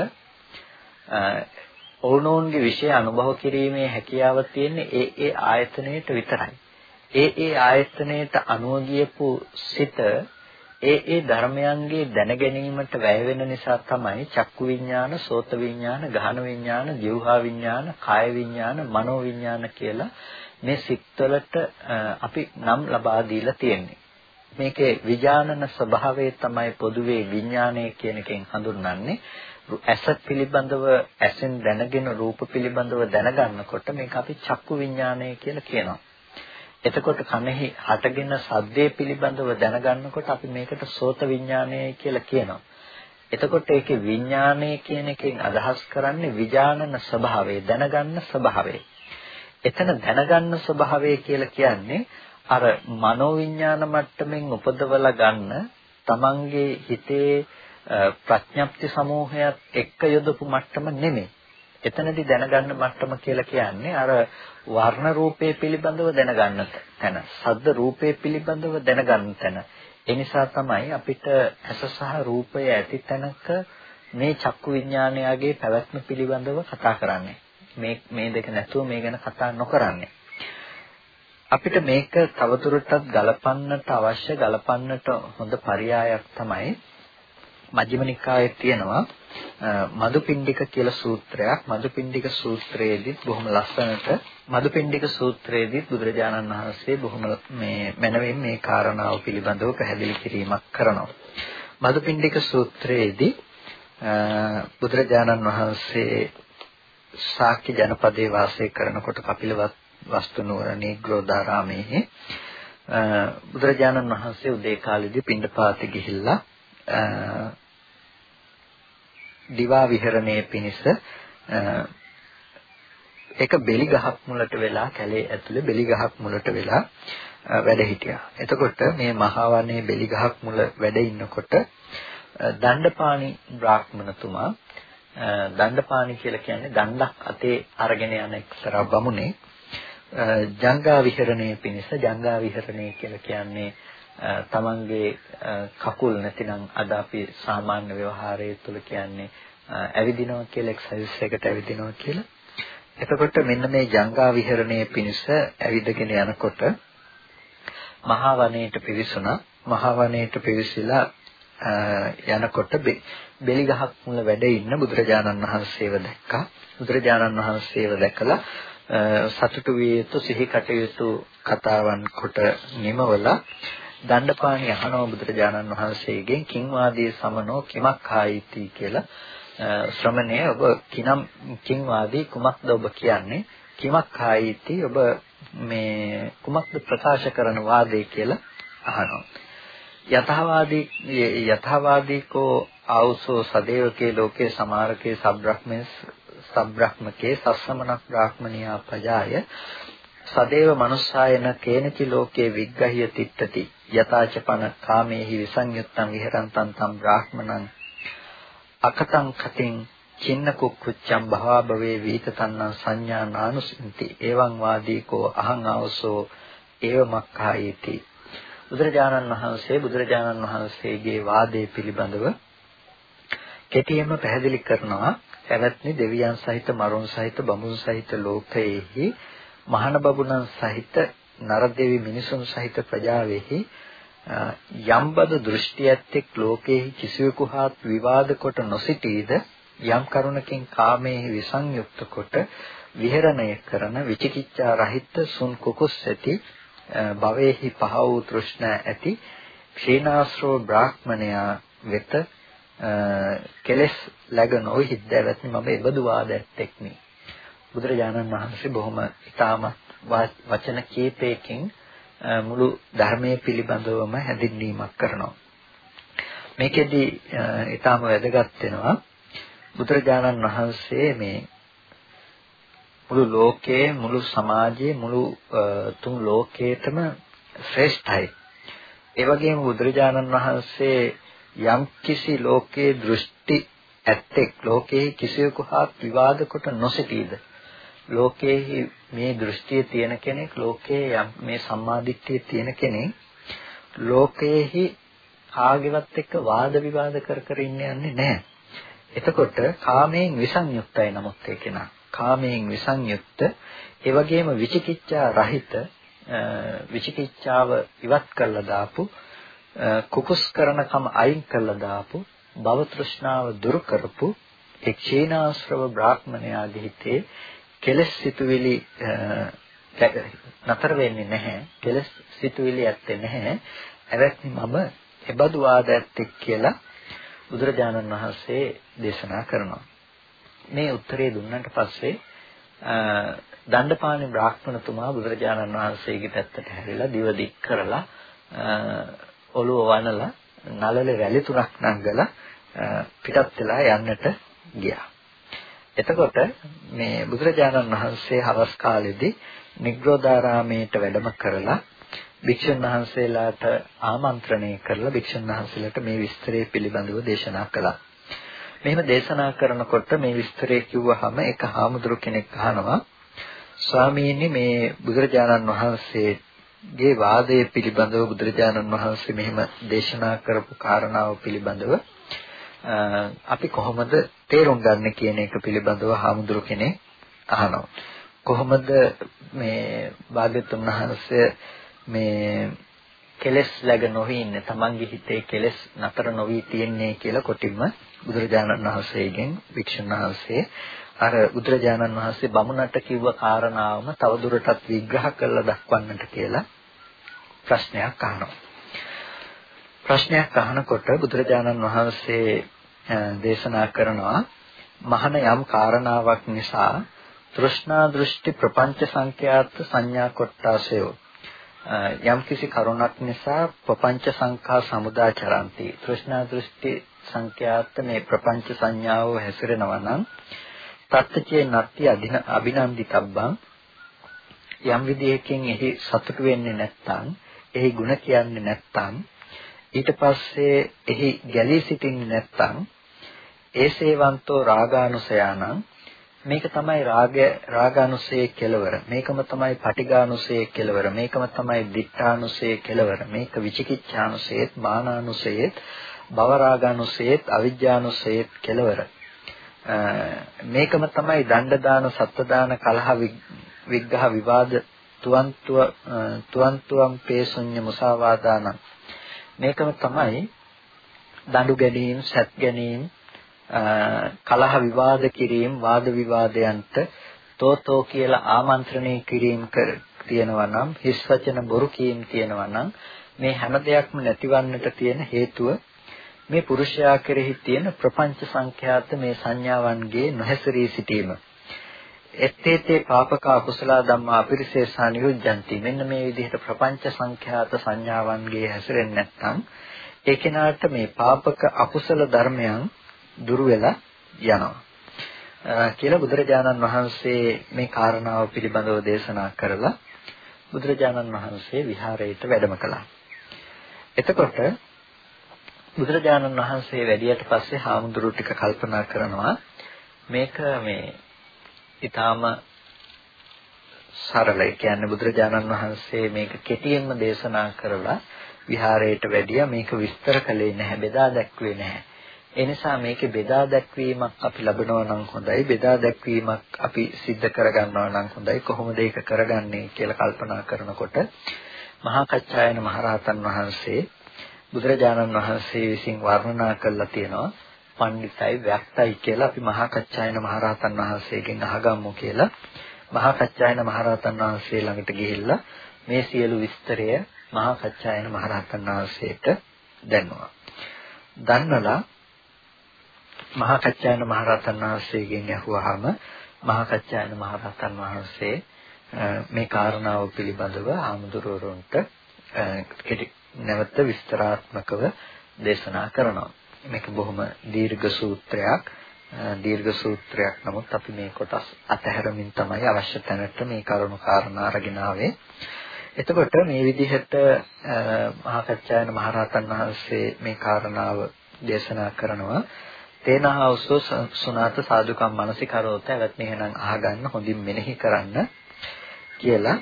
ඕනෝන්ගේ විෂය අනුභව කිරීමේ හැකියාව තියෙන්නේ ඒ ඒ ආයතනයට විතරයි. ඒ ඒ ආයතනයට අනුව ගියපු සිත ඒ ඒ ධර්මයන්ගේ දැන ගැනීමට වැය වෙන නිසා තමයි චක්කු විඥාන, සෝත විඥාන, ගහන විඥාන, જીවහා විඥාන, කාය විඥාන, මනෝ විඥාන කියලා මේ සිත්වලට අපි නම් ලබා දීලා තියෙන්නේ. මේකේ විඥානන ස්වභාවය තමයි පොදුවේ විඥානය කියන එකෙන් හඳුන්වන්නේ. ඇස පිළිබඳව ඇසෙන් දැනගෙන රූප පිළිබඳව දැනගන්නකොට මේක අපි චක්කු විඥානය කියලා කියනවා. එතකොට කනෙහි හටගෙන සද්දේ පිළිබඳව දැනගන්නකොට අපි මේකට සෝත විඥානය කියලා කියනවා. එතකොට ඒකේ විඥානය කියන එකෙන් අදහස් කරන්නේ විඥානන ස්වභාවය දැනගන්න ස්වභාවය. එතන දැනගන්න ස්වභාවය කියලා කියන්නේ අර මනෝවිඤ්ඤාණ මට්ටමින් උපදවලා ගන්න තමන්ගේ හිතේ ප්‍රඥප්ති සමූහයත් එක්ක යොදපු මට්ටම නෙමෙයි. එතනදී දැනගන්න මට්ටම කියලා කියන්නේ අර වර්ණ රූපේ පිළිබඳව දැනගන්න තැන, ශබ්ද රූපේ පිළිබඳව දැනගන්න තැන. ඒ නිසා තමයි අපිට ඇස සහ රූපය ඇති තැනක මේ චක්කු විඥානයගේ පැවැත්ම පිළිබඳව කතා කරන්නේ. මේ මේ දෙක නැතුව මේ ගැන කතා නොකරන්නේ. අපිට මේක තවදුරටත් ගලපන්නට අවශ්‍ය ගලපන්නට හොඳ පරයයක් තමයි මජ්ක්‍ධිම නිකායේ තියෙනවා මදුපිණ්ඩික කියලා සූත්‍රයක්. මදුපිණ්ඩික සූත්‍රයේදීත් බොහොම ලස්සනට මදුපිණ්ඩික සූත්‍රයේදීත් බුදුරජාණන් වහන්සේ බොහොම මේ මනවින් මේ කාරණාව පිළිබඳව පැහැදිලි කිරීමක් කරනවා. මදුපිණ්ඩික සූත්‍රයේදී බුදුරජාණන් වහන්සේ ශාක්‍ය ජනපදයේ වාසය කරනකොට කපිලවත් වස්තු නුවර නීග්‍රෝධාරාමයේ බුදුරජාණන් වහන්සේ උදේ කාලේදී පිණ්ඩපාතේ ගිහිල්ලා දිවා විහරණයේ පිණිස එක බෙලි ගහක් මුලට වෙලා කැලේ ඇතුලේ බෙලි ගහක් මුලට වෙලා වැඩ හිටියා. එතකොට මේ මහා වනයේ බෙලි ගහක් මුල වැඩ ඉන්නකොට දණ්ඩපාණි බ්‍රාහ්මණතුමා දණ්ඩපාණි කියලා කියන්නේ දණ්ඩක් අතේ අරගෙන යන එක්තරා බමුණේ ජංගා විහරණයේ පිණිස ජංගා විහරණය කියලා කියන්නේ තමන්ගේ කකුල් නැතිනම් අද අපි සාමාන්‍ය ව්‍යවහාරයේ තුල කියන්නේ ඇවිදිනවා කියලා එක්සර්සයිස් එකට ඇවිදිනවා කියලා. එතකොට මෙන්න මේ ජංගා විහරණයේ පිණිස ඇවිදගෙන යනකොට මහා වනයේට පිවිසුණා. මහා වනයේට පිවිසිලා යනකොට බෙලි ගහක් මුල වැඩ ඉන්න බුදුරජාණන් වහන්සේව දැක්කා. බුදුරජාණන් වහන්සේව දැකලා සතුටු විය යුතු සිහි කටයුතු කතාවන් කොට නිමවලා දණ්ඩපාණි අහනවා බුදුරජාණන් වහන්සේගෙන් කිං වාදී සමනෝ කිමක් ආයිති කියලා. ශ්‍රමණය ඔබ කිනම් කිං වාදී කුමක්ද ඔබ කියන්නේ? කිමක් ආයිති ඔබ මේ කුමක්ද ප්‍රකාශ කරන වාදේ කියලා අහනවා. යතහවාදී යතහවාදීකෝ ආවුසෝ සදේවකේ ලෝකේ සමාරකේ සබ්‍රහ්මේ සබ්‍රහ්මකේ සස්සමනක් බ්‍රාහ්මනියා පජාය. සදේව මනුස්සායන කේනචි ලෝකේ විග්ගහිය තිට්ඨති යතාචපන කාමේහි විසංයුත්තං විහෙරන්තං තම් බ්‍රාහ්මණං අකතං කතින් චින්න කුක්කුච්ඡම් භවා භවේ වීතතන්නං සංඥා නානුසන්ති එවං වාදීකෝ අහං ආවසෝ ඒව මක්ඛායේති බුදුරජාණන් වහන්සේ බුදුරජාණන් වහන්සේගේ වාදයේ පිළිබඳව කෙටියෙන්ම පැහැදිලි කරනවා. පැවැත්නි දෙවියන් සහිත මරුන් සහිත බඹුන් සහිත ලෝකයේහි මහාන බබුණන් සහිත නරදෙවි මිනිසුන් සහිත ප්‍රජාවෙහි යම්බද දෘෂ්ටියත් එක් ලෝකයේ කිසිවෙකු හා විවාද කොට නොසිටීද යම් කරුණකින් කාමයේ විසංයුක්ත කොට විහෙරණය කරන විචිකිච්ඡා රහිත සුන් කුකුස් ඇති භවයේහි පහ වූ තෘෂ්ණා ඇති ක්ෂීණාශ්‍රව බ්‍රාහ්මණයා වෙත කෙලස් läග නොවිහිද්ද ඇවත්නි මම එබඳු වාදයක් එක්නි බුදුරජාණන් වහන්සේ බොහොම ඊටමත් වචන කීපයකින් මුළු ධර්මයේ පිළිබඳවම හැඳින්වීමක් කරනවා. මේකෙදි ඊටම වැදගත් වෙනවා. බුදුරජාණන් වහන්සේ මේ මුළු ලෝකයේ මුළු සමාජයේ මුළු තුන් ලෝකයේතම ශ්‍රේෂ්ඨයි. ඒ වගේම බුදුරජාණන් වහන්සේ යම් කිසි ලෝකයේ දෘෂ්ටි ඇත්තෙක් ලෝකයේ කිසිවෙකු හා විවාද කොට නොසිටීද? ලෝකයේ මේ දෘෂ්ටිය තියෙන කෙනෙක් ලෝකයේ යම් මේ සම්මාදිට්ඨිය තියෙන කෙනෙක් ලෝකයේහි කාගේවත් එක්ක වාද විවාද කර කර ඉන්නේ නැහැ. එතකොට කාමයෙන් විසංයුක්තයි නමුත් ඒ කෙනා. කාමයෙන් විසංයුක්ත ඒ වගේම විචිකිච්ඡා රහිත විචිකිච්ඡාව ඉවත් කරලා දාපු කුකුස් කරනකම අයින් කරලා දාපු භව තෘෂ්ණාව දුරු කරපු ඒ ක්ෂීණාශ්‍රව බ්‍රාහ්මණයාගේ හිතේ කෙලස් සිතුවිලි නතර වෙන්නේ නැහැ. කෙලස් සිතුවිලි ඇත්තේ නැහැ. එවැත්නි මම එබඳු ආදයත් එක් කියලා බුදුරජාණන් වහන්සේ දේශනා කරනවා. මේ උත්තරේ දුන්නට පස්සේ දණ්ඩපාණි බ්‍රාහ්මණතුමා බුදුරජාණන් වහන්සේගේ පැත්තට හැරිලා දිව දික් කරලා ඔළුව වනලා නළල වැලි තුනක් නංගලා පිටත් වෙලා යන්නට ගියා. එතකොට මේ බුදුරජාණන් වහන්සේ හවස් කාලෙදී නිග්‍රෝධාරාමයට වැඩම කරලා භික්ෂුන් වහන්සේලාට ආමන්ත්‍රණය කරලා භික්ෂුන් වහන්සේලාට මේ විස්තරය පිළිබඳව දේශනා කළා. මෙහෙම දේශනා කරනකොට මේ විස්තරය කිව්වහම එක හාමුදුරු කෙනෙක් අහනවා ස්වාමීනි මේ බුදුරජාණන් වහන්සේගේ වාදයේ පිළිබඳව බුදුරජාණන් වහන්සේ මෙහෙම දේශනා කරපු කාරණාව පිළිබඳව අපි කොහොමද තේරුම් ගන්න කියන එක පිළිබඳව හාමුදුරු කෙනෙක් අහනවා කොහොමද මේ භාග්‍යතුන් වහන්සේ මේ කෙලස් läග නොවි ඉන්නේ තමන්ගේ හිතේ කෙලස් නතර නොවි තියන්නේ කියලා කොටින්ම බුදුරජාණන් වහන්සේගෙන් වික්ෂුන් වහන්සේ අර බුදුරජාණන් වහන්සේ බමුණට කිව්ව කාරණාවම තවදුරටත් විග්‍රහ කරලා දක්වන්නට කියලා ප්‍රශ්නයක් අහනවා. ප්‍රශ්නයක් අහනකොට බුදුරජාණන් වහන්සේ දේශනා කරනවා. මහන යම් කාරණාවක් නිසා තෘෂ්ණා දෘෂ්ටි ප්‍රපංච සංඛ්‍යාත සංඥා කොට්ටාසය යම් කිසි කරුණක් නිසා ප්‍රපංච සංඛා සමුදා චරන්ති තෘෂ්ණා දෘෂ්ටි සංඛ්‍යාත මේ ප්‍රපංච සංඥාව හැසිරෙනවා නම් තත්ත්‍චේ නත්ති අධින අභිනන්දිතබ්බං. යම් විදියකින් එහි සතුට වෙන්නේ නැත්නම් එහි ಗುಣ කියන්නේ නැත්නම් ඊට පස්සේ එහි ගැලී සිටින්නේ නැත්නම් ඒසේවන්තෝ රාගානුසයානං. මේක තමයි රාගය රාගානුසයේ කෙලවර. මේකම තමයි පටිඝානුසයේ කෙලවර. මේකම තමයි දිඨානුසයේ කෙලවර. මේක විචිකිච්ඡානුසයේත් මානානුසයේත් භවරාගානුසයේත් අවිජ්ජානුසයේත් කෙලවර. මේකම තමයි දණ්ඩ දාන සත්ත්ව දාන කලහ විග්ඝහ විවාද තුවන්තුව තුවන්තුවම් පේසුඤ්ඤ මුසාවාදාන. මේකම තමයි දඬු ගැනීම සත් ගැනීම කලහ විවාද කිරීම වාද විවාදයන්ට තෝතෝ කියලා ආමන්ත්‍රණය කිරීම කර තියෙනවා නම් හිස් වචන බොරු කීම් තියෙනවා නම් මේ හැම දෙයක්ම නැතිවන්නට තියෙන හේතුව මේ පුරුෂයා කෙරෙහි තියෙන ප්‍රපංච සංඛ්‍යාත මේ සංඥාවන්ගේ නොහැසිරී සිටීම. එත්තේතේ පාපක අකුසල ධම්මා අපිරිසේසා නිරුද්ධಂತಿ. මෙන්න මේ විදිහට ප්‍රපංච සංඛ්‍යාත සංඥාවන්ගේ හැසිරෙන්නේ නැත්නම් ඒ කෙනාට මේ පාපක අකුසල ධර්මයන් දුරු වෙලා යනවා. කියලා බුදුරජාණන් වහන්සේ මේ කාරණාව පිළිබඳව දේශනා කරලා බුදුරජාණන් වහන්සේ විහාරයට වැඩම කළා. එතකොට බුදුරජාණන් වහන්සේ වැඩියට පස්සේ හාමුදුරුවෝ ටික කල්පනා කරනවා මේක මේ ඊටාම සරල. ඒ කියන්නේ බුදුරජාණන් වහන්සේ මේක කෙටියෙන්ම දේශනා කරලා විහාරයට වැඩියා මේක විස්තර කළේ නැහැ බෙදා දැක්වේ නැහැ. ඒ නිසා මේකේ බෙදා දැක්වීමක් අපි ලබනවා නම් හොඳයි. බෙදා දැක්වීමක් අපි සිද්ධ කරගන්නවා නම් හොඳයි. කොහොමද ඒක කරගන්නේ කියලා කල්පනා කරනකොට මහා කච්චායන මහරහතන් වහන්සේ බුදුරජාණන් වහන්සේ විසින් වර්ණනා කළා තියෙනවා පණ්ඩිතයි ව්‍යක්තයි කියලා අපි මහා කච්චායන මහරහතන් වහන්සේගෙන් අහගමු කියලා. මහා කච්චායන මහරහතන් වහන්සේ ළඟට ගිහිල්ලා මේ සියලු විස්තරය මහා කච්චායන මහරහතන් වහන්සේට දැන්වුවා. දන්නලා මහා කච්චායන මහරහතන් වහන්සේගෙන් අහුවාම මහා කච්චායන මහරහතන් වහන්සේ මේ කාරණාව පිළිබඳව ආමුදුරවරුන්ට නැවත විස්තරාත්මකව දේශනා කරනවා. මේක බොහොම දීර්ඝ සූත්‍රයක්. දීර්ඝ සූත්‍රයක් නමුත් අපි මේ කොටස් අතහැරමින් තමයි අවශ්‍ය තැනට මේ කරුණු කාරණා අරගෙන ආවේ. එතකොට මේ විදිහට මහා කච්චායන මහරහතන් වහන්සේ මේ කාරණාව දේශනා කරනවා තේනහා උස්සෝ සුනාත සාදුකම් මනසිකරෝත ඇවත් මෙහෙනම් අහගන්න හොඳින් මෙනෙහි කරන්න කියලා.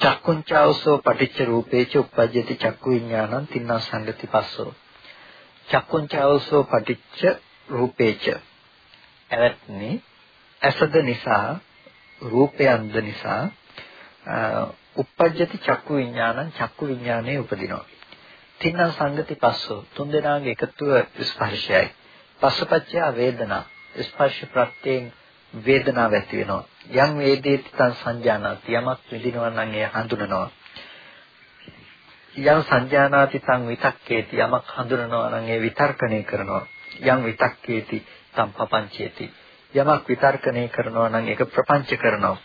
චක්කුංචාවසෝ පටිච්ච රූපේච උප්පජ්ජති චක්කු විඥානං තින්නා සංගති පස්සෝ. චක්කුංචාවසෝ පටිච්ච රූපේච එවත්නි අසද නිසා රූපයන්ද නිසා උප්පජ්ජති චක්කු විඥානං චක්කු විඥානයේ උපදිනවා. තින්න සංගති පස්සෝ තුන් දෙනාගේ එකතුව ස්පර්ශයයි. පස්සපච්චය වේදනා. ස්පර්ශ ප්‍රත්‍යයෙන් වේදනාව ඇති වෙනවා. යම් වේදේති තං සංජානාති යමක් විඳිනවා නම් එය හඳුනනවා. යම් සංජානාති තං විතක්කේති යමක් හඳුනනවා නම් ඒ විතර්කණය කරනවා. යම් විතක්කේති තං පපංචේති යමක් විතර්කණය කරනවා නම් ඒක ප්‍රපංච කරනවා.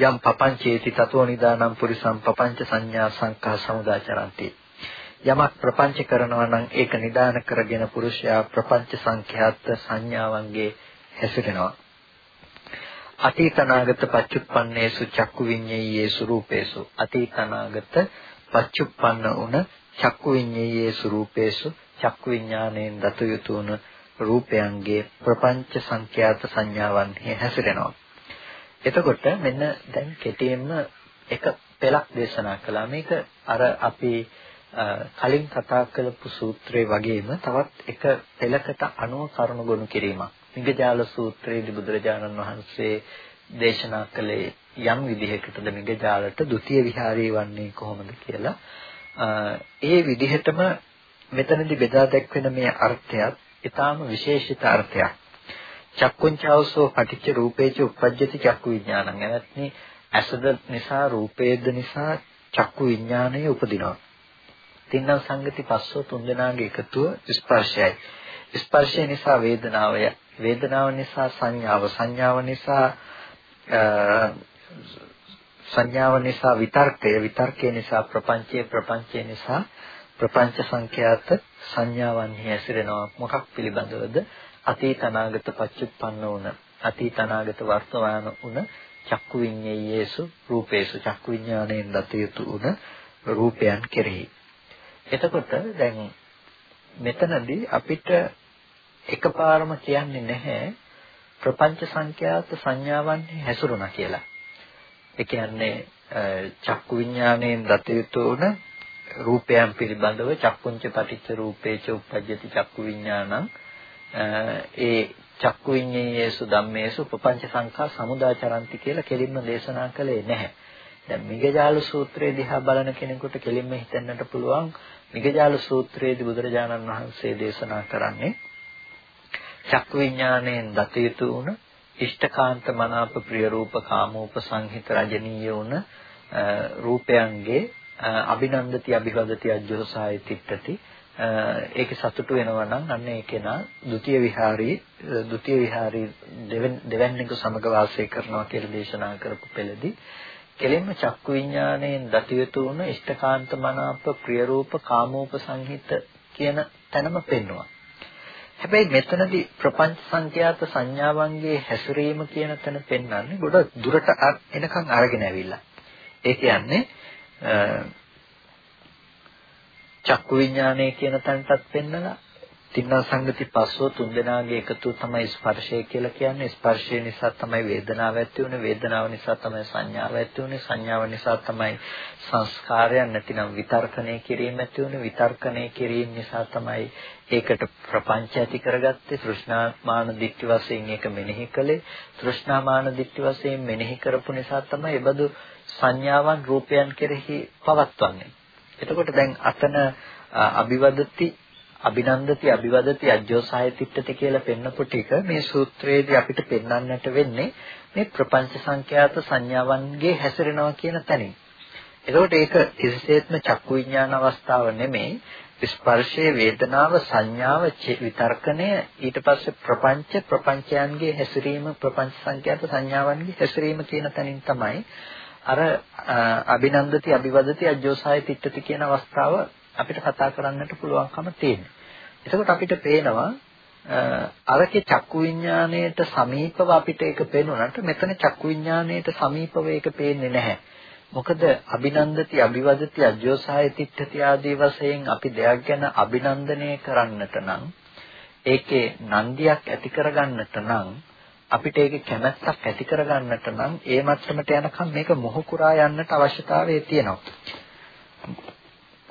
යම් පපංචේති තතෝ නිදානම් පුරිසම් පපංච සංඥා සංකා සමුදාචරಂತಿ යමක් ප්‍රපංච කරනවා නම් ඒක නිදාන කරගෙන පුරුෂයා ප්‍රපංච සංඛ්‍යාත සංඥාවන්ගේ හැසිරෙනවා. අතීතනාගත පච්චුප්පන්නේසු චක්කු විඤ්ඤේයේසු රූපේසු අතීතනාගත පච්චුප්පන්න උන චක්කු විඤ්ඤේයේසු රූපේසු චක්කු විඥාණයෙන් දත යුතු උන රූපයන්ගේ ප්‍රපංච සංඛ්‍යාත සංඥාවන් හැසිරෙනවා. එතකොට මෙන්න දැන් කෙටියෙන්ම එක පෙළක් දේශනා කළා. මේක අර අපි කලින් කතා කළපු සූත්‍රයේ වගේම තවත් එක පෙළකට අනුව කරුණු ගොනු කිරීමක්. මිගජාල සූත්‍රයේදී බුදුරජාණන් වහන්සේ දේශනා කළේ යම් විදිහකටද මිගජාලට ဒုတိ ය විහාරී වන්නේ කොහොමද කියලා. ඒ විදිහටම මෙතනදී බෙදා දැක්වෙන මේ අර්ථයත් ඊටාම විශේෂිත අර්ථයක්. චක්කුංචාවසෝ පටිච්ච රූපේච උප්පජ්ජති චක්කු විඥානං. එවත්නි ඇසද නිසා රූපේද නිසා චක්කු විඥානය උපදිනවා. තින්නම් සංගති පස්සෝ තුන් දෙනාගේ එකතුව ස්පර්ශයයි. ස්පර්ශය නිසා වේදනාවය, වේදනාව නිසා සංඥාව, සංඥාව නිසා සංඥාව නිසා විතර්කය, විතර්කය නිසා ප්‍රපංචය, ප්‍රපංචය නිසා ප්‍රපංච සංඛ්‍යාත සංඥාවන් හැසිරෙනවා. මොකක් පිළිබඳවද? අතීත අනාගත පච්චුප්පන්න වුණ, අතීත අනාගත වර්තමාන වුණ චක්කු විඤ්ඤේයේසු රූපේසු චක්කු විඥාණයෙන් දත යුතු උන රූපයන් කෙරෙහි එතකොට දැන් මෙතනදී අපිට එකපාරම කියන්නේ නැහැ ප්‍රපංච සංඛ්‍යාත සංඥාවන් හැසිරුණා කියලා. ඒ කියන්නේ චක්කු විඥාණයෙන් දත යුතු උන රූපයන් පිළිබඳව චක්කුංච පටිච්ච රූපේච උපජ්ජති චක්කු විඥානං ඒ චක්කු විඤ්ඤේයේසු ධම්මේසු ප්‍රපංච සංඛා සමුදාචරಂತಿ කියලා කෙලින්ම දේශනා කළේ නැහැ. දැන් මිගජාල සූත්‍රයේ දිහා බලන කෙනෙකුට කෙලින්ම හිතෙන්නට පුළුවන්. මිගජාල සූත්‍රයේදී බුදුරජාණන් වහන්සේ දේශනා කරන්නේ චක්කු විඥාණයෙන් දත යුතු වුණ ඉෂ්ඨකාන්ත මනාප ප්‍රිය රූප කාමෝප සංහිත රජනීය වුණ රූපයන්ගේ අභිනන්දති අභිවදති අජ්ජෝසාය තිට්ඨති. ඒකේ සතුටු වෙනවා නම් අන්න ඒකේ නා ဒ ුතිය විහාරී ဒ ුතිය විහාරී දෙවැන්නෙකු සමග වාසය කරනවා කියලා දේශනා කරපු පෙළදී කෙලින්ම චක්කු විඥාණයෙන් දතියතු වුණ ඉෂ්ඨකාන්ත මනාප ප්‍රිය රූප කාමෝප සංහිත කියන තැනම පෙන්වනවා. හැබැයි මෙතනදී ප්‍රපංච සංඛ්‍යාත සංඥාවන්ගේ හැසිරීම කියන තැන පෙන්වන්නේ ගොඩ දුරට එනකන් අරගෙන ඇවිල්ලා. ඒ කියන්නේ චක්කු විඥානය කියන තැනටත් පෙන්නලා තින්නා සංගති පස්සෝ තුන්දෙනාගේ එකතු තමයි ස්පර්ශය කියලා කියන්නේ. ස්පර්ශය නිසා තමයි වේදනාව ඇති වෙන්නේ වේදනාව නිසා තමයි සංඥාව ඇති වෙන්නේ සංඥාව නිසා තමයි සංස්කාරයන් නැතිනම් විතර්කණය කිරීම ඇති වෙන්නේ විතර්කණය කිරීම නිසා තමයි ඒකට ප්‍රපංච ඇති කරගත්තේ. තෘෂ්ණාමාන දිට්ඨි වශයෙන් ඒක මෙනෙහි කළේ. තෘෂ්ණාමාන දිට්ඨි වශයෙන් මෙනෙහි කරපු නිසා තමයි ඒබඳු සංඥාවන් රූපයන් කෙරෙහි පවත්වන්නේ. එතකොට දැන් අතන අභිවදති අභිනන්දති අභිවදති අජ්ජෝසාය තිට්ඨති කියලා පෙන්නපු ටික මේ සූත්‍රයේදී අපිට පෙන්වන්නට වෙන්නේ මේ ප්‍රපංච සංඛ්‍යාත සංඥාවන්ගේ හැසිරෙනවා කියන තැනින්. එතකොට ඒක කිසිසේත්ම චක්කු විඥාන අවස්ථාව නෙමෙයි ස්පර්ශයේ වේදනාව සංඥාව විතර්කණය ඊට පස්සේ ප්‍රපංච ප්‍රපංචයන්ගේ හැසිරීම ප්‍රපංච සංඛ්‍යාත සංඥාවන්ගේ හැසිරීම කියන තැනින් තමයි අර අභිනන්දති අභිවදති අජ්ජෝසාය තිට්ඨති කියන අවස්ථාව අපිට කතා කරන්නට පුළුවන්කම තියෙනවා. එතකොට අපිට පේනවා අරකේ චක්කු විඥාණයට සමීපව අපිට ඒක පේනුනට මෙතන චක්කු විඥාණයට සමීපව ඒක පේන්නේ නැහැ. මොකද අභිනන්දති අභිවදති අජ්ජෝසාය තිට්ඨති ආදී වශයෙන් අපි දෙයක් ගැන අභිනන්දනය කරන්නට නම් ඒකේ නන්දියක් ඇති කරගන්නට නම් අපිට ඒකේ කැමැත්තක් ඇති කරගන්නට නම් ඒ මට්ටමට යනකම් මේක මොහු කුරා යන්නට අවශ්‍යතාවය තියෙනවා.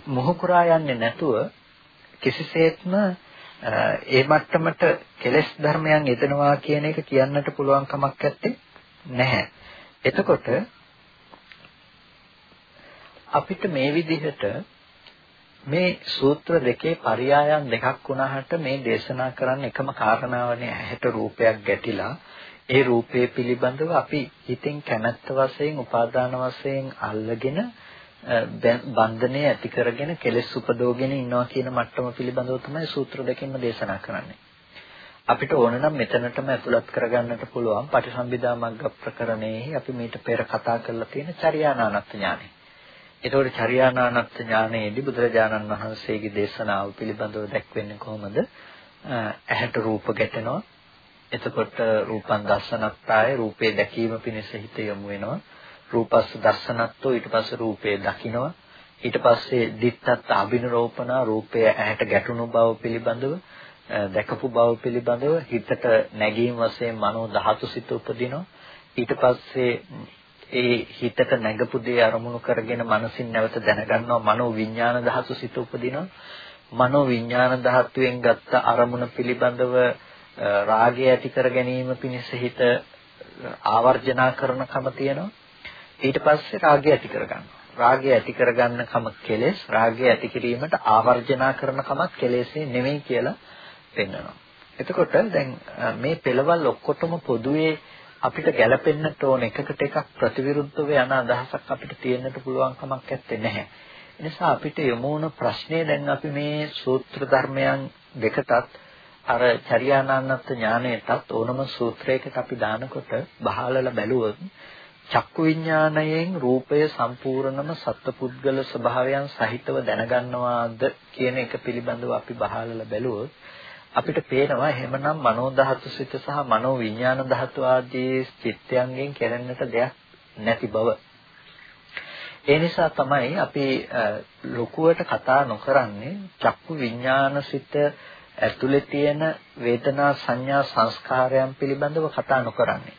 මොහු කුරා යන්නේ නැතුව කිසිසේත්ම ඒ මට්ටමට කෙලෙස් ධර්මයන් යෙදෙනවා කියන එක කියන්නට පුළුවන් කමක් නැත්තේ නැහැ. එතකොට අපිට මේ විදිහට මේ සූත්‍ර දෙකේ පරයයන් දෙකක් වුණාට මේ දේශනා කරන්න එකම කාරණාවනේ ඇහැට රූපයක් ගැටිලා ඒ රූපය පිළිබඳව අපි හිතින් කැමැත්ත වශයෙන් උපාදාන වශයෙන් අල්ලගෙන බන්ධනය ඇති කරගෙන කෙලෙස් උපදෝගෙන ඉන්නවා කියන මට්ටම පිළිබඳව තමයි සූත්‍ර දෙකින්ම දේශනා කරන්නේ. අපිට ඕන නම් මෙතනටම ඇතුළත් කරගන්නට පුළුවන් පටිසම්භිදා මග්ග ප්‍රකරණයේ අපි මීට පෙර කතා කරලා තියෙන චර්යානානත් ඥානය. ඒතකොට චර්යානානත් ඥානයේදී බුදුරජාණන් වහන්සේගේ දේශනාව පිළිබඳව දැක්වෙන්නේ කොහොමද? ඇහැට රූප ගැටෙනවා. එතකොට රූපං දර්ශනත්තාය රූපේ දැකීම පිණිස හිත යොමු වෙනවා. රූපස්ස දර්ශනත්වෝ ඊට පස්සේ රූපය දකිනවා. ඊට පස්සේ දිත්තත් අබිනරෝපණ රූපය ඇහැට ගැටුණු බව පිළිබඳව දැකපු බව පිළිබඳව හිතට නැගීම වශයෙන් මනෝ ධාතු සිත උපදිනවා. ඊට පස්සේ ඒ හිතට නැගපු දේ අරමුණු කරගෙන මනසින් නැවත දැනගන්නවා. මනෝ විඥාන ධාතු සිත උපදිනවා. මනෝ විඥාන ධාතුවෙන් ගත්ත අරමුණ පිළිබඳව රාගය ඇති කර ගැනීම පිණිස හිත ආවර්ජනා කරන කම තියෙනවා. ඊට පස්සේ රාගය ඇති කරගන්නවා. රාගය ඇති කරගන්න කම කෙලෙස්, රාගය ඇති කිරීමට ආවර්ජනා කරන කමක් කෙලෙසේ නෙමෙයි කියලා පෙන්වනවා. එතකොට දැන් මේ පෙළවල් ඔක්කොටම පොදුවේ අපිට ගැලපෙන්නට ඕන එකකට එකක් ප්‍රතිවිරුද්ධව යන අදහසක් අපිට තියෙන්නට පුළුවන් කමක් නැත්තේ නැහැ. නිසා අපිට යොමු වුණ ප්‍රශ්නේ දැන් අපි මේ සූත්‍ර ධර්මයන් දෙකටත් අර චර්යානාන්නත් ඥානයටත් ඕනම සූත්‍රයකට අපි දානකොට බහලලා බැලුවොත් චක්කු විඥාණයෙන් රූපය සම්පූර්ණම සත්පුද්ගල ස්වභාවයන් සහිතව දැනගන්නවාද කියන එක පිළිබඳව අපි බහලලා බැලුවොත් අපිට පේනවා එහෙමනම් මනෝ ධාතු සිත සහ මනෝ විඥාන ධාතු ආදී චිත්තයන්ගෙන් කෙරෙන්නට දෙයක් නැති බව. ඒ නිසා තමයි අපි ලොකුවට කතා නොකරන්නේ චක්කු විඥාන සිත ඇතුලේ තියෙන වේදනා සංඥා සංස්කාරයන් පිළිබඳව කතා නොකරන්නේ.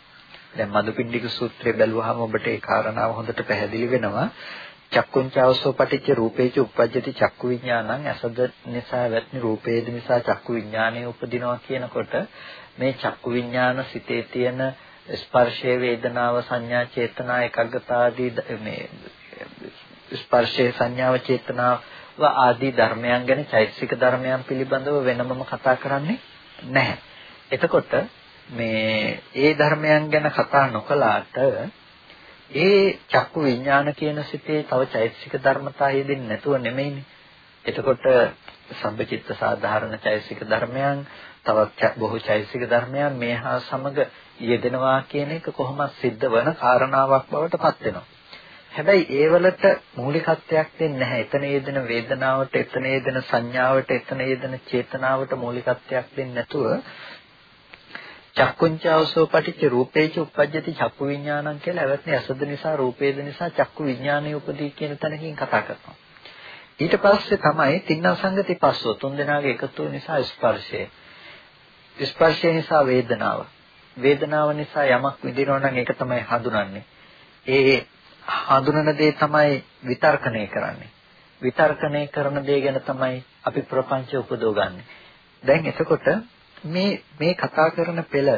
දැන් මදුපිණ්ඩික සූත්‍රය බැලුවාම ඔබට ඒ කාරණාව හොඳට පැහැදිලි වෙනවා. චක්කුංචවසෝ පටිච්ච රූපේච උප්පජ්ජති චක්කු විඥානං අසද නිසා වැත්නි රූපේද නිසා චක්කු විඥානය උපදිනවා කියනකොට මේ චක්කු විඥාන සිතේ තියෙන ස්පර්ශයේ වේදනාව සංඥා චේතනා එකග්ගතාදී මේ ස්පර්ශයේ සංඥාව චේතනාව ආදී ධර්මයන් ගැන චෛතසික ධර්මයන් පිළිබඳව වෙනමම කතා කරන්නේ නැහැ. එතකොට මේ ඒ ධර්මයන් ගැන කතා නොකලාට ඒ චක්කු විඥාන කියන සිතේ තව චෛතසික ධර්මතා යෙදෙන්නේ නැතුව නෙමෙයිනේ. එතකොට සම්පචිත්ත සාධාරණ චෛතසික ධර්මයන් තවත් බොහෝ චෛතසික ධර්මයන් මේ හා සමග යෙදෙනවා කියන එක කොහොමද සිද්ධ වන කාරණාවක් බවට පත් වෙනවා. හැබැයි ඒවලට මූලිකත්වයක් දෙන්නේ නැහැ. එතන යෙදෙන වේදනාවට, එතන යෙදෙන සංඥාවට, එතන යෙදෙන චේතනාවට මූලිකත්වයක් දෙන්නේ නැතුව චක්කුංචාවසෝ පටිච්ච රූපේච උප්පජ්ජති චක්කු විඥානං කියලා ඇවත්නේ අසද නිසා රූපේද නිසා චක්කු විඥානය උපදී කියන තැනකින් කතා කරනවා. ඊට පස්සේ තමයි තින්න සංගති පස්සෝ තුන් දෙනාගේ එකතු නිසා ස්පර්ශය. ස්පර්ශය නිසා වේදනාව. වේදනාව නිසා යමක් විඳිනවා නම් ඒක තමයි හඳුනන්නේ. ඒ හඳුනන දේ තමයි විතර්කණය කරන්නේ. විතර්කණය කරන දේ ගැන තමයි අපි ප්‍රපංච උපදවගන්නේ. දැන් එතකොට මේ මේ කතා කරන පෙළ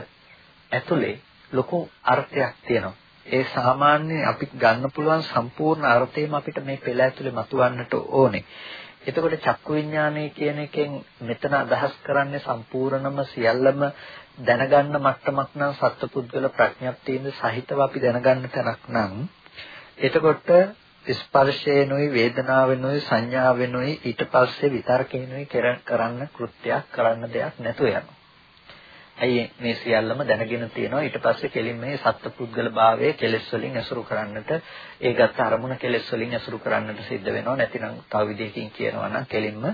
ඇතුලේ ලොකු අර්ථයක් තියෙනවා. ඒ සාමාන්‍ය අපි ගන්න පුළුවන් සම්පූර්ණ අර්ථයම අපිට මේ පෙළ ඇතුලේ මතුවන්නට ඕනේ. එතකොට චක්කු විඥානය කියන එකෙන් මෙතන අදහස් කරන්නේ සම්පූර්ණම සියල්ලම දැනගන්න මට්ටමක් නම් සත්පුද්ගල ප්‍රඥප්තියින්ද සහිතව අපි දැනගන්න තැනක් නම් එතකොට ස්පර්ශේනොයි වේදනාවෙනොයි සංඥාවෙනොයි ඊට පස්සේ විතර්කේනොයි කරන්න කෘත්‍යයක් කරන්න දෙයක් නැතුව යනවා. ඇයි මේ සියල්ලම දැනගෙන තියෙනවා ඊට පස්සේ කෙලින් මේ සත්පුද්ගල භාවයේ කෙලෙස් වලින් ඇසුරු කරන්නට ඒ ගත්ත අරමුණ කෙලෙස් වලින් ඇසුරු කරන්නට සිද්ධ වෙනවා නැතිනම් තව විදිහකින් කියනවා නම් කෙලින්ම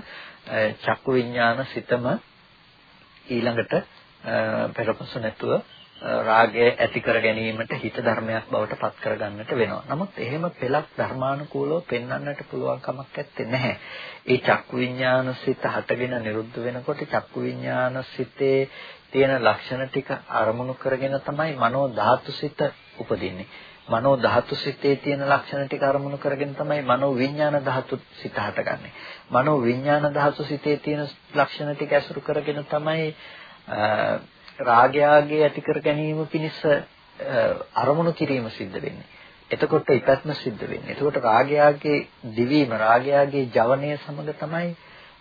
චක්කු විඥාන සිතම ඊළඟට පෙරපසු නැතුව රාගය ඇති කර ගැනීමට හිත ධර්මයක් බවට පත් කර ගන්නට වෙනවා. නමුත් එහෙම පෙළක් ධර්මානුකූලව පෙන්වන්නට පුළුවන් කමක් නැත්තේ නැහැ. ඒ චක්කු විඥාන සිත හටගෙන නිරුද්ධ වෙනකොට චක්කු විඥාන සිතේ තියෙන ලක්ෂණ ටික අරමුණු කරගෙන තමයි මනෝ ධාතු සිත උපදින්නේ. මනෝ ධාතු සිතේ තියෙන ලක්ෂණ ටික අරමුණු කරගෙන තමයි මනෝ විඥාන ධාතු සිත හටගන්නේ. මනෝ විඥාන ධාතු සිතේ තියෙන ලක්ෂණ ටික ඇසුරු කරගෙන තමයි රාගයාගේ ඇති කර ගැනීම පිණිස අරමුණු කිරීම සිද්ධ වෙන්නේ. එතකොට ඉපැත්ම සිද්ධ වෙන්නේ. එතකොට රාගයාගේ දිවීම රාගයාගේ ජවනය සමග තමයි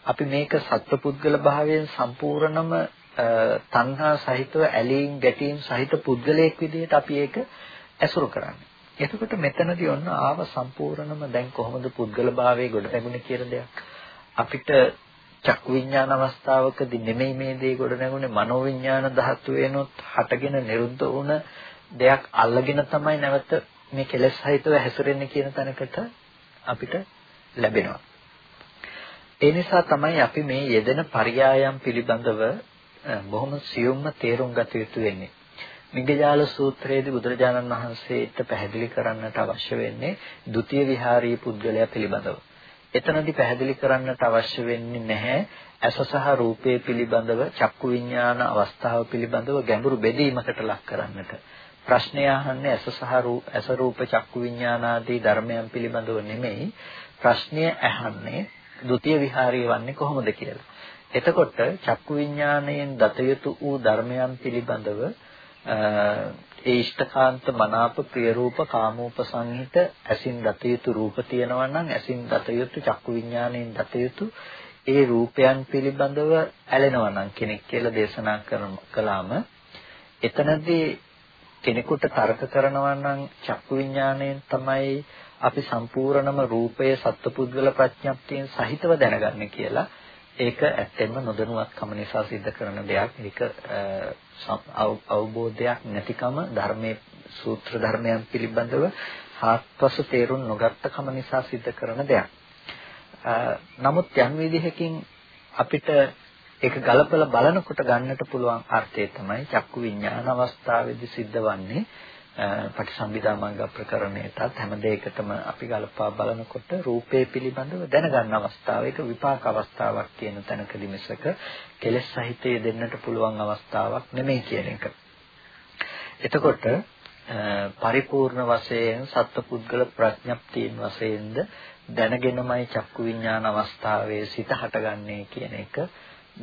අපි මේක සත්පුද්ගල භාවයෙන් සම්පූර්ණම තණ්හා සහිතව ඇලීම් ගැටීම් සහිත පුද්ගලයෙක් විදිහට අපි ඒක ඇසුරු කරන්නේ. එතකොට මෙතනදී ඔන්න ආව සම්පූර්ණම දැන් කොහොමද පුද්ගල භාවයේ ගොඩ නැගුණේ කියලා දෙයක් අපිට චක්කු විඥාන අවස්ථාවකදී නෙමෙයි මේ දේ ගොඩ නැගුණේ මනෝ විඥාන ධාතු වෙනොත් හටගෙන නිරුද්ධ වුණ දෙයක් අල්ලගෙන තමයි නැවත මේ කෙලෙස් සහිතව හැසිරෙන්නේ කියන තැනකට අපිට ලැබෙනවා. ඒ නිසා තමයි අපි මේ යෙදෙන පරයායම් පිළිබඳව බොහොම සියුම්ම තේරුම් ගත යුතු වෙන්නේ. නිගජාල සූත්‍රයේදී බුදුරජාණන් වහන්සේට පැහැදිලි කරන්නට අවශ්‍ය වෙන්නේ ද්විතීය විහාරී පුද්ගලයා පිළිබඳව. එතනදී පැහැදිලි කරන්නට අවශ්‍ය වෙන්නේ නැහැ ඇස සහ රූපය පිළිබඳව චක්කු විඥාන අවස්ථාව පිළිබඳව ගැඹුරු බෙදීමකට ලක් කරන්නට. ප්‍රශ්නය අහන්නේ ඇස සහ ඇස රූප චක්කු විඥාන ආදී ධර්මයන් පිළිබඳව නෙමෙයි. ප්‍රශ්නය අහන්නේ ဒုတိ ය විහාරය වන්නේ කොහොමද කියලා. එතකොට චක්කු විඥාණයෙන් දත යුතු වූ ධර්මයන් පිළිබඳව ඒ ඉෂ්ඨකාන්ත මනාප ප්‍රිය රූප කාමෝප සංහිත ඇසින් දත යුතු රූප තියෙනවා නම් ඇසින් දත යුතු චක්කු විඥාණයෙන් දත යුතු ඒ රූපයන් පිළිබඳව ඇලෙනවා නම් කෙනෙක් කියලා දේශනා කළාම එතනදී කෙනෙකුට තර්ක කරනවා නම් චක්කු විඥාණයෙන් තමයි අපි සම්පූර්ණම රූපය සත්පුද්ගල ප්‍රඥප්තියෙන් සහිතව දැනගන්නේ කියලා ඒක ඇත්තෙන්ම නොදැනුවත්කම නිසා සිද්ධ කරන දෙයක්. ඒක අවබෝධයක් නැතිකම ධර්මයේ සූත්‍ර ධර්මයන් පිළිබඳව හාත්පස තේරුම් නොගත්තකම නිසා සිද්ධ කරන දෙයක්. නමුත් යම් විදිහකින් අපිට ඒක ගලපලා බලනකොට ගන්නට පුළුවන් අර්ථය තමයි චක්කු විඤ්ඤාණ අවස්ථාවේදී සිද්ධ වන්නේ පටිසම්භිදා මංග ප්‍රකරණයටත් හැම දෙයකටම අපි ගලපා බලනකොට රූපේ පිළිබඳව දැනගන්න අවස්ථාව ඒක විපාක අවස්ථාවක් කියන තැනකදී මිසක කෙලෙස් සහිතයේ දෙන්නට පුළුවන් අවස්ථාවක් නෙමෙයි කියන එක. එතකොට පරිපූර්ණ වශයෙන් සත්පුද්ගල ප්‍රඥප්තියන් වශයෙන්ද දැනගෙනමයි චක්කු විඥාන අවස්ථාවේ සිත හටගන්නේ කියන එක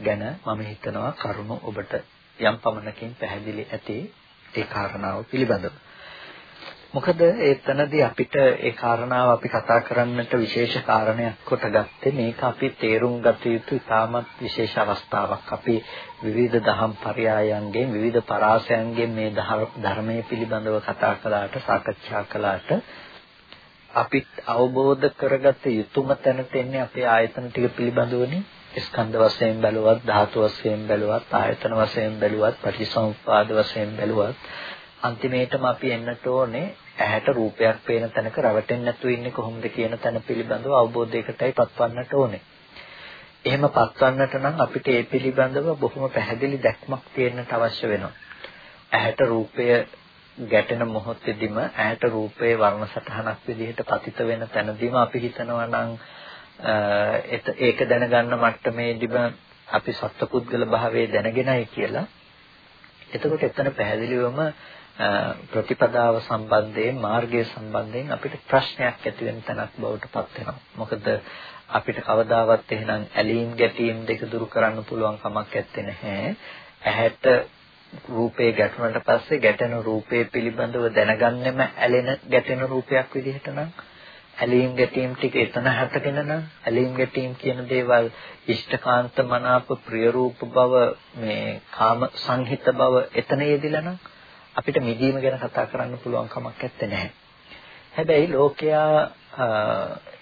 ගැන මම හිතනවා කරුණ ඔබට යම් පමණකින් පැහැදිලි ඇති ඒ කාරණාව පිළිබඳව. මොකද එතනදී අපිට ඒ කාරණාව අපි කතා කරන්නට විශේෂ කාරණයක් කොට ගත්තේ මේක අපි තේරුම් ගත යුතු ඉතාමත් විශේෂ අවස්ථාවක්. අපි විවිධ දහම් පරයයන්ගෙන් විවිධ පරාසයන්ගෙන් මේ ධර්මයේ පිළිබඳව කතා කළාට සාකච්ඡා කළාට අපිත් අවබෝධ කරගත යුතුම තැනට එන්නේ අපේ ආයතන ටික පිළිබඳවනේ ස්කන්ධ වශයෙන් බැලුවත් ධාතු වශයෙන් බැලුවත් ආයතන වශයෙන් බැලුවත් පටිසමුප්පාද වශයෙන් බැලුවත් අන්තිමේටම අපි එන්නට ඕනේ ඇහැට රූපයක් පේන තැනක රවටෙන්නේ නැතුව ඉන්නේ කොහොමද කියන තැන පිළිබඳව අවබෝධයකටයි පත්වන්නට ඕනේ. එහෙම පත්වන්නට නම් අපිට ඒ පිළිබඳව බොහොම පැහැදිලි දැක්මක් තියෙන්නට අවශ්‍ය වෙනවා. ඇහැට රූපය ගැටෙන මොහොතේදීම ඇහැට රූපයේ වර්ණ සටහනක් විදිහට පතිත වෙන තැනදීම අපි හිතනවා නම් ඒක දැනගන්න මට්ටමේදීම අපි සත්පුද්ගල භාවයේ දැනගෙනයි කියලා. එතකොට එතන පැහැදිලිවම ප්‍රතිපදාව සම්බන්ධයෙන් මාර්ගය සම්බන්ධයෙන් අපිට ප්‍රශ්නයක් ඇති වෙන තැනක් බවට පත් වෙනවා. මොකද අපිට කවදාවත් එහෙනම් ඇලීම් ගැටීම් දෙක දුරු කරන්න පුළුවන් කමක් නැත්තේ නැහැ. ඇහැට රූපේ ගැටුණට පස්සේ ගැටෙන රූපේ පිළිබඳව දැනගන්නෙම ඇලෙන ගැටෙන රූපයක් විදිහට නම් ඇලීම් ගැටීම් ටික එතන හටගෙන නම් ඇලීම් ගැටීම් කියන දේවල් ඉෂ්ඨකාන්ත මනාප ප්‍රිය රූප බව මේ කාම සංහිත බව එතන යෙදිලා නම් අපිට මිදීම ගැන කතා කරන්න පුළුවන් කමක් නැත්තේ. හැබැයි ලෝකයා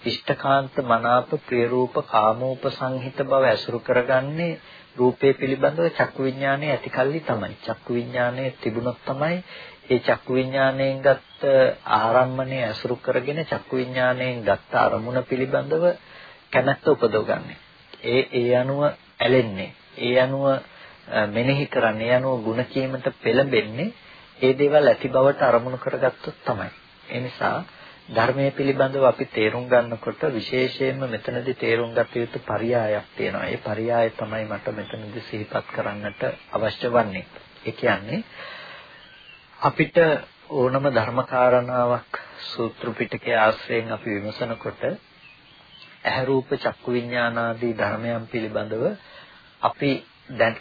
ඉෂ්ඨකාන්ත මනාප ප්‍රිය රූප කාමෝප සංහිත බව ඇසුරු කරගන්නේ රූපේ පිළිබඳව චක්කු විඥානයේ ඇතිකල්ලි තමයි. චක්කු විඥානයේ තිබුණොත් තමයි ඒ චක්කු විඥාණයෙන් ගත්ත ආරම්මණය ඇසුරු කරගෙන චක්කු විඥාණයෙන් ගත්ත අරමුණ පිළිබඳව කැමැත්ත උපදවගන්නේ. ඒ ඒ අනුව ඇලෙන්නේ. ඒ අනුව මෙනෙහි කරන්නේ. ඒ අනුව ಗುಣ කීමට පෙළඹෙන්නේ. ඒ දේවල් ඇති බවට අරමුණු කරගත්තොත් තමයි. ඒ නිසා ධර්මයේ පිළිබඳව අපි තේරුම් ගන්නකොට විශේෂයෙන්ම මෙතනදී තේරුම් ගත යුතු පරයයක් තියෙනවා. ඒ පරයය තමයි මට මෙතනදී සිහිපත් කරන්නට අවශ්‍ය වන්නේ. ඒ කියන්නේ අපිට ඕනම ධර්මකාරණාවක් සූත්‍ර පිටකයේ ආශ්‍රයෙන් අපි විමසනකොට ඇහැ රූප චක්කු විඥානාදී ධර්මයන් පිළිබඳව අපි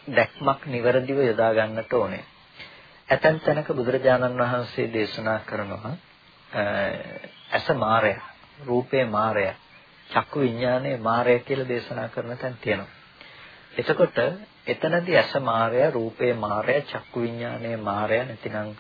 දැක්මක් નિවරදිව යොදා ගන්නට ඕනේ. ඇතැම් තැනක බුදුරජාණන් වහන්සේ දේශනා කරනවා ඇස මායය, රූපේ මායය, චක්කු විඥානයේ මායය කියලා දේශනා කරන තැන් තියෙනවා. එතකොට එතනදී ඇස මායය, රූපේ මායය, චක්කු විඥානයේ මායය නැතිනම්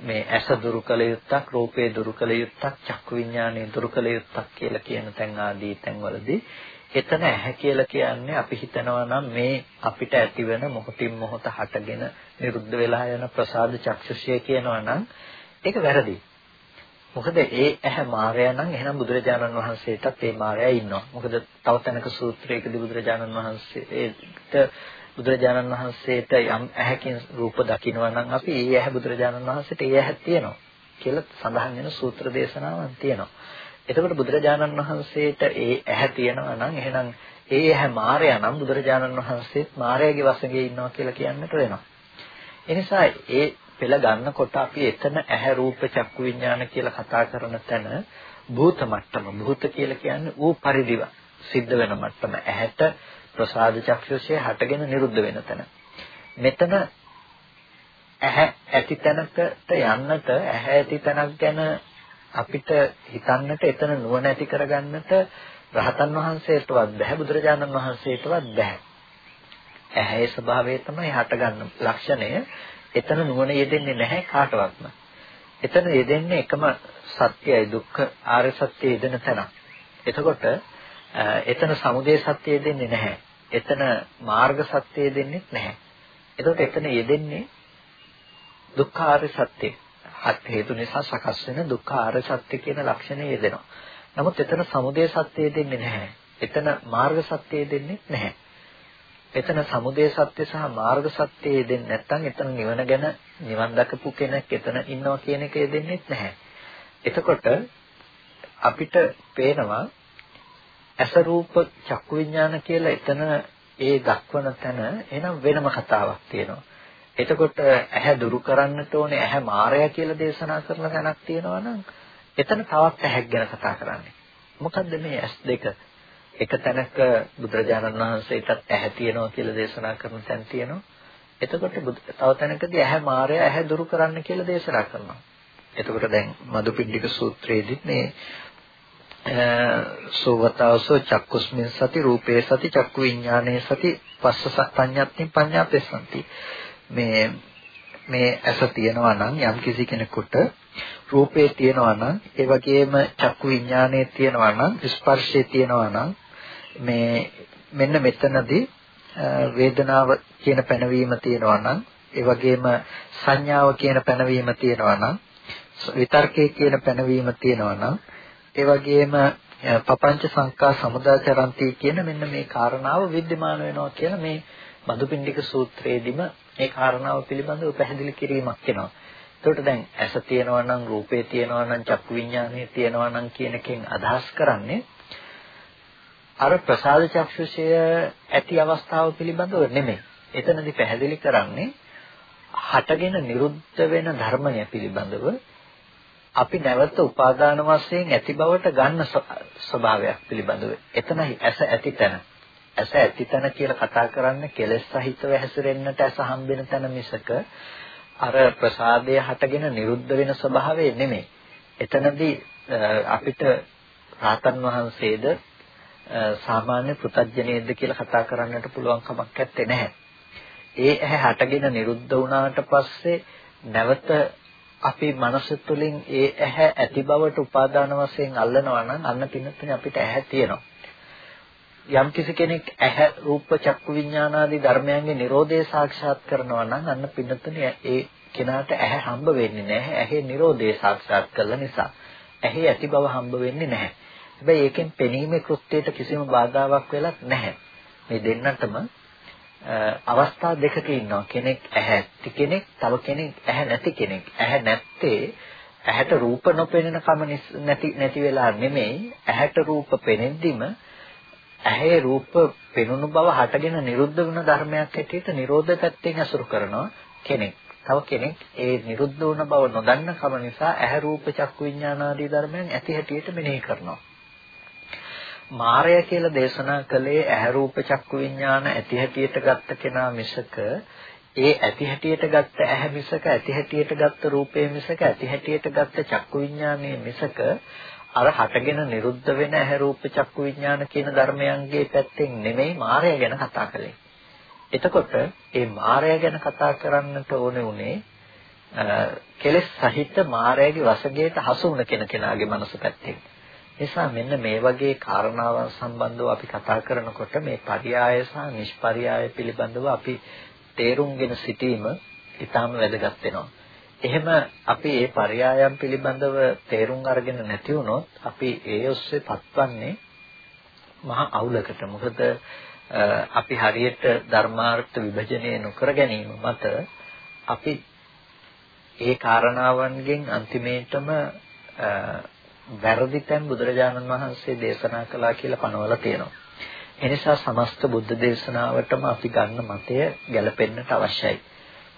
මේ ඇස දුරු කළ යුත්තක් රූපේ දුරු කළ යුත්තක් චක්කු විඥානේ දුරු කළ යුත්තක් කියලා කියන තැන් ආදී තැන්වලදී එතන ඇහැ කියලා කියන්නේ අපි හිතනවා නම් මේ අපිට ඇතිවෙන මොහොතින් මොහොත හටගෙන නිරුද්ධ වෙලා යන ප්‍රසාද චක්ෂුෂය කියනවා නම් ඒක වැරදි. මොකද ඒ ඇහැ මායя නම් එහෙනම් බුදුරජාණන් වහන්සේටත් ඒ මායя ඉන්නවා. මොකද තව තැනක සූත්‍රයකදී බුදුරජාණන් වහන්සේට බුදුරජාණන් වහන්සේට යම් ඇහැකින් රූප දකිනවා නම් අපි ඒ ඇහැ බුදුරජාණන් වහන්සේට ඒ ඇහැ තියෙනවා කියලා සඳහන් වෙන සූත්‍ර දේශනාවක් තියෙනවා. එතකොට බුදුරජාණන් වහන්සේට ඒ ඇහැ තියෙනවා නම් එහෙනම් ඒ ඇහැ මායя නම් බුදුරජාණන් වහන්සේත් මායяගේ වශයෙන් ඉන්නවා කියලා කියන්නට වෙනවා. එනිසා ඒ පෙළ ගන්නකොට අපි එතන ඇහැ රූප චක්කු විඥාන කියලා කතා කරන තැන භූත මට්ටම භූත කියලා කියන්නේ ඌ පරිදිව සිද්ධ වෙන මට්ටම ඇහැට ප්‍රසාද චක්ෂුෂය හටගෙන නිරුද්ධ වෙන තැන. මෙතන ඇහැ ඇති තැනකට යන්නට ඇහැ ඇති තැනක් ගැන අපිට හිතන්නට එතන නුවණ ඇති කරගන්නට රහතන් වහන්සේටවත් බැහැ බුදුරජාණන් වහන්සේටවත් බැහැ. ඇහැේ ස්වභාවය තමයි හටගන්න ලක්ෂණය. එතන නුවණ යෙදෙන්නේ නැහැ කාටවත්ම. එතන යෙදෙන්නේ එකම සත්‍යයි දුක්ඛ ආර්ය සත්‍ය යෙදෙන තැන. එතකොට එතන සමුදය සත්‍ය යෙදෙන්නේ නැහැ. එතන මාර්ග සත්‍ය යෙදෙන්නේ නැහැ. එතකොට එතන යෙදෙන්නේ දුක්ඛ ආර්ය සත්‍ය. හත් හේතු නිසා සකස් වෙන දුක්ඛ ආර්ය සත්‍ය කියන ලක්ෂණය යෙදෙනවා. නමුත් එතන සමුදය සත්‍ය යෙදෙන්නේ නැහැ. එතන මාර්ග සත්‍ය යෙදෙන්නේ නැහැ. එතන සමුදය සත්‍ය සහ මාර්ග සත්‍ය යෙදෙන්නේ නැත්නම් එතන නිවන ගැන නිවන් දකපු කෙනෙක් එතන ඉන්නවා කියන එක යෙදෙන්නේ නැහැ. එතකොට අපිට පේනවා ඇස රූප චක්කු විඥාන කියලා එතන ඒ දක්වන තැන එනම් වෙනම කතාවක් තියෙනවා. එතකොට ඇහැ දුරු කරන්නට ඕනේ ඇහැ මායя කියලා දේශනා කරන තැනක් තියෙනවා නම් එතන තවත් ඇහැක් ගැන කතා කරන්නේ. මොකද්ද මේ ඇස් දෙක? එක තැනක බුදුරජාණන් වහන්සේටත් ඇහැ තියෙනවා කියලා දේශනා කරන තැන තියෙනවා. එතකොට තව තැනකදී ඇහැ මායя ඇහැ දුරු කරන්න කියලා දේශනා කරනවා. එතකොට දැන් මදුපිණ්ඩික සූත්‍රයේදී මේ සෝවතාවසෝ චක්කුස්මින් සති රූපේ සති චක්කු විඥානේ සති පස්ස පඤ්ඤාත්තින් පඤ්ඤාපෙස්සන්ති මේ මේ ඇස තියෙනවා නම් යම්කිසි කෙනෙකුට රූපේ තියෙනවා නම් ඒ වගේම චක්කු විඥානයේ තියෙනවා නම් ස්පර්ශයේ තියෙනවා නම් මේ මෙන්න මෙතනදී වේදනාව කියන පැනවීම තියෙනවා නම් ඒ වගේම සංඥාව කියන පැනවීම තියෙනවා නම් විතර්කයේ කියන පැනවීම තියෙනවා නම් ඒ වගේම පපංච සංකා සමුදාචරන්ති කියන මෙන්න මේ කාරණාව विद्यमान වෙනවා කියලා මේ මදුපිණ්ඩික සූත්‍රයේදීම මේ කාරණාව පිළිබඳව පැහැදිලි කිරීමක් වෙනවා. එතකොට දැන් ඇස තියෙනවා නම් රූපේ තියෙනවා නම් චක්කු විඥානය තියෙනවා නම් කියන එකෙන් අදහස් කරන්නේ අර ප්‍රසාද චක්ෂුෂය ඇති අවස්ථාව පිළිබඳව නෙමෙයි. එතනදී පැහැදිලි කරන්නේ හටගෙන නිරුද්ධ වෙන ධර්මය පිළිබඳව අපි නැවත උපාදාන වශයෙන් ඇති බවට ගන්න ස්වභාවයක් පිළිබඳව. එතනයි ඇස ඇති තැන. ඇස ඇති තැන කියලා කතා කරන්නේ කෙලෙස් සහිතව හැසිරෙන්නට ඇස හම්බෙන තැන මිසක අර ප්‍රසාදය හටගෙන නිරුද්ධ වෙන ස්වභාවය නෙමෙයි. එතනදී අපිට රාතන් වහන්සේද සාමාන්‍ය පෘතජ්ජනේද කියලා කතා කරන්නට පුළුවන් කමක් නැත්තේ නැහැ. ඒ ඇහැ හටගෙන නිරුද්ධ වුණාට පස්සේ නැවත අපේ මනස තුළින් ඒ ඇහැ ඇති බවට උපාදාන වශයෙන් අල්ලනවා නම් අන්න පින්නතුනේ අපිට ඇහැ තියෙනවා. යම් කිසි කෙනෙක් ඇහැ රූප චක්කු විඥානාදී ධර්මයන්ගේ Nirodhe සාක්ෂාත් කරනවා නම් අන්න පින්නතුනේ ඒ කෙනාට ඇහැ හම්බ වෙන්නේ නැහැ. ඇහි Nirodhe සාක්ෂාත් කළ නිසා. ඇහි ඇති බව හම්බ වෙන්නේ නැහැ. හැබැයි ඒකෙන් පෙනීමේ කෘත්‍යයට කිසිම බාධාවක් වෙලක් නැහැ. මේ දෙන්නටම අවස්ථා දෙකක ඉන්නවා කෙනෙක් ඇහැ ඇති කෙනෙක් තව කෙනෙක් ඇහැ නැති කෙනෙක් ඇහැ නැත්තේ ඇහැට රූප නොපෙනෙන කම නැති නැති වෙලා නෙමෙයි ඇහැට රූප පෙනෙද්දිම ඇහි රූප පෙනුණු බව හටගෙන නිරුද්ධ වුණ ධර්මයක් හැටියට නිරෝධ පැත්තෙන් අසුරු කරනවා කෙනෙක්. තව කෙනෙක් ඒ නිරුද්ධ වුණ බව නොදන්න කම නිසා ඇහැ රූප චක්කු විඥාන ආදී ධර්මයන් ඇති හැටියට මෙනෙහි කරනවා. මායය කියලා දේශනා කළේ ඇහැ රූප චක්කු විඥාන ඇති හැටියට ගත්ත කෙනා මිසක ඒ ඇති හැටියට ගත්ත ඇහැ මිසක ඇති හැටියට ගත්ත රූපය මිසක ඇති හැටියට ගත්ත චක්කු විඥානයේ මිසක අර හටගෙන නිරුද්ධ වෙන ඇහැ රූප චක්කු විඥාන කියන ධර්මයන්ගේ පැත්තෙන් නෙමෙයි මායය ගැන කතා කළේ. එතකොට මේ මායය ගැන කතා කරන්නට ඕනේ උනේ කෙලෙස් සහිත මායයේ වසගේට හසු වුණ කෙනාගේ මනස පැත්තෙන්. නිසා මෙන්න මේ වගේ කාරණාවන් සම්බන්ධව අපි කතා කරනකොට මේ පරියාය සහ නිෂ්පරියාය පිළිබඳව අපි තේරුම්ගෙන සිටීම ඉතාම වැදගත් වෙනවා. එහෙම අපි මේ පරියායම් පිළිබඳව තේරුම් අරගෙන නැති වුණොත් අපි ඒ ඔස්සේ පත්වන්නේ මහා අවුලකට. මොකද අපි හරියට ධර්මාර්ථ විභජනය නොකර ගැනීම මත අපි ඒ කාරණාවන්ගෙන් අන්තිමේටම වැරදි තැන් බුදුරජාණන් වහන්සේ දේශනා කළා කියලා පනවලා තියෙනවා. එනිසා සමස්ත බුද්ධ දේශනාවටම අපි ගන්න මතය ගැලපෙන්නට අවශ්‍යයි.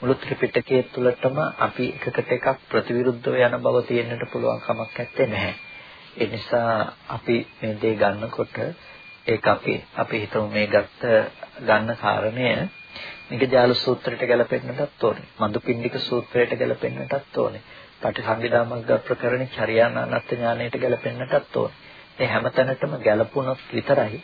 මුළු ත්‍රිපිටකයේ තුලටම අපි එකකට එකක් ප්‍රතිවිරුද්ධව යන බව තියෙන්නට පුළුවන් කමක් නැත්තේ නැහැ. ඒ නිසා අපි මේ දේ ගන්නකොට ඒක අපි අපි හිතමු මේ ගත්ත ගන්න කාරණය නිගජාල සූත්‍රයට ගැලපෙන්නටත් ඕනේ. මදුපිණ්ඩික සූත්‍රයට ගැලපෙන්නටත් ඕනේ. පටිසංවිදාමග්ග ප්‍රකරණ චර්යානානත් ඥාණයට ගැලපෙන්නටත් ඕන. මේ හැමතැනටම ගැලපුණොත් විතරයි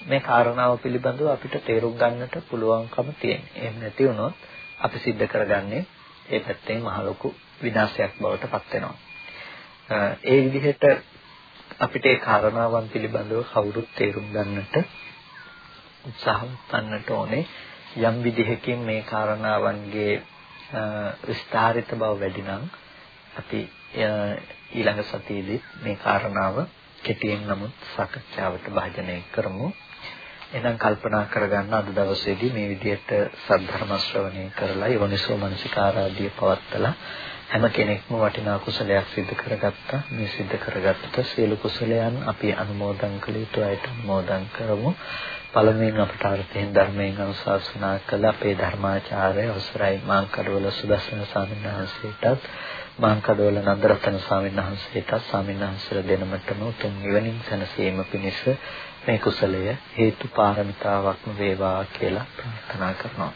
මේ කාරණාව පිළිබඳව අපිට තේරුම් ගන්නට පුළුවන්කම තියෙන්නේ. එහෙම නැති වුණොත් අපි සිද්ධ කරගන්නේ ඒ පැත්තෙන් මහ ලොකු විනාශයක් බවට පත් වෙනවා. ඒ විදිහට අපිට ඒ කාරණාවන් පිළිබඳව කවුරුත් තේරුම් ගන්නට උත්සාහවත් වන්නට ඕනේ. යම් විදිහකින් මේ කාරණාවන්ගේ විස්තරිත බව වැඩි නම් අපි ඊළඟ සතියේදී මේ කාරණාව කෙටියෙන් නමුත් සාකච්ඡාවට භාජනය කරමු. එහෙනම් කල්පනා කරගන්න අද දවසේදී මේ විදිහට සද්ධර්ම ශ්‍රවණය කරලා යෝනිසෝ මනසිකාරාදී පවත්තලා හැම කෙනෙක්ම වටිනා කුසලයක් සිදු කරගත්තා. මේ සිදු කරගත්ත සියලු කුසලයන් අපි අනුමෝදන් කළ යුතු අයට අනුමෝදන් කරමු. පළමුවෙන් අපට අර්ථයෙන් ධර්මයෙන් අනුශාසනා කළ අපේ ධර්මාචාර්ය අවසරයි මාංකඩවල සුදස්සන ස්වාමීන් වහන්සේටත් මාංකඩවල නන්දරතන ස්වාමීන් වහන්සේටත් ස්වාමීන් වහන්සේලා දෙනමතම උතුම් නිවනින් සැනසීම පිණිස මේ කුසලය හේතු පාරමිතාවක්ම වේවා කියලා ප්‍රාර්ථනා කරනවා.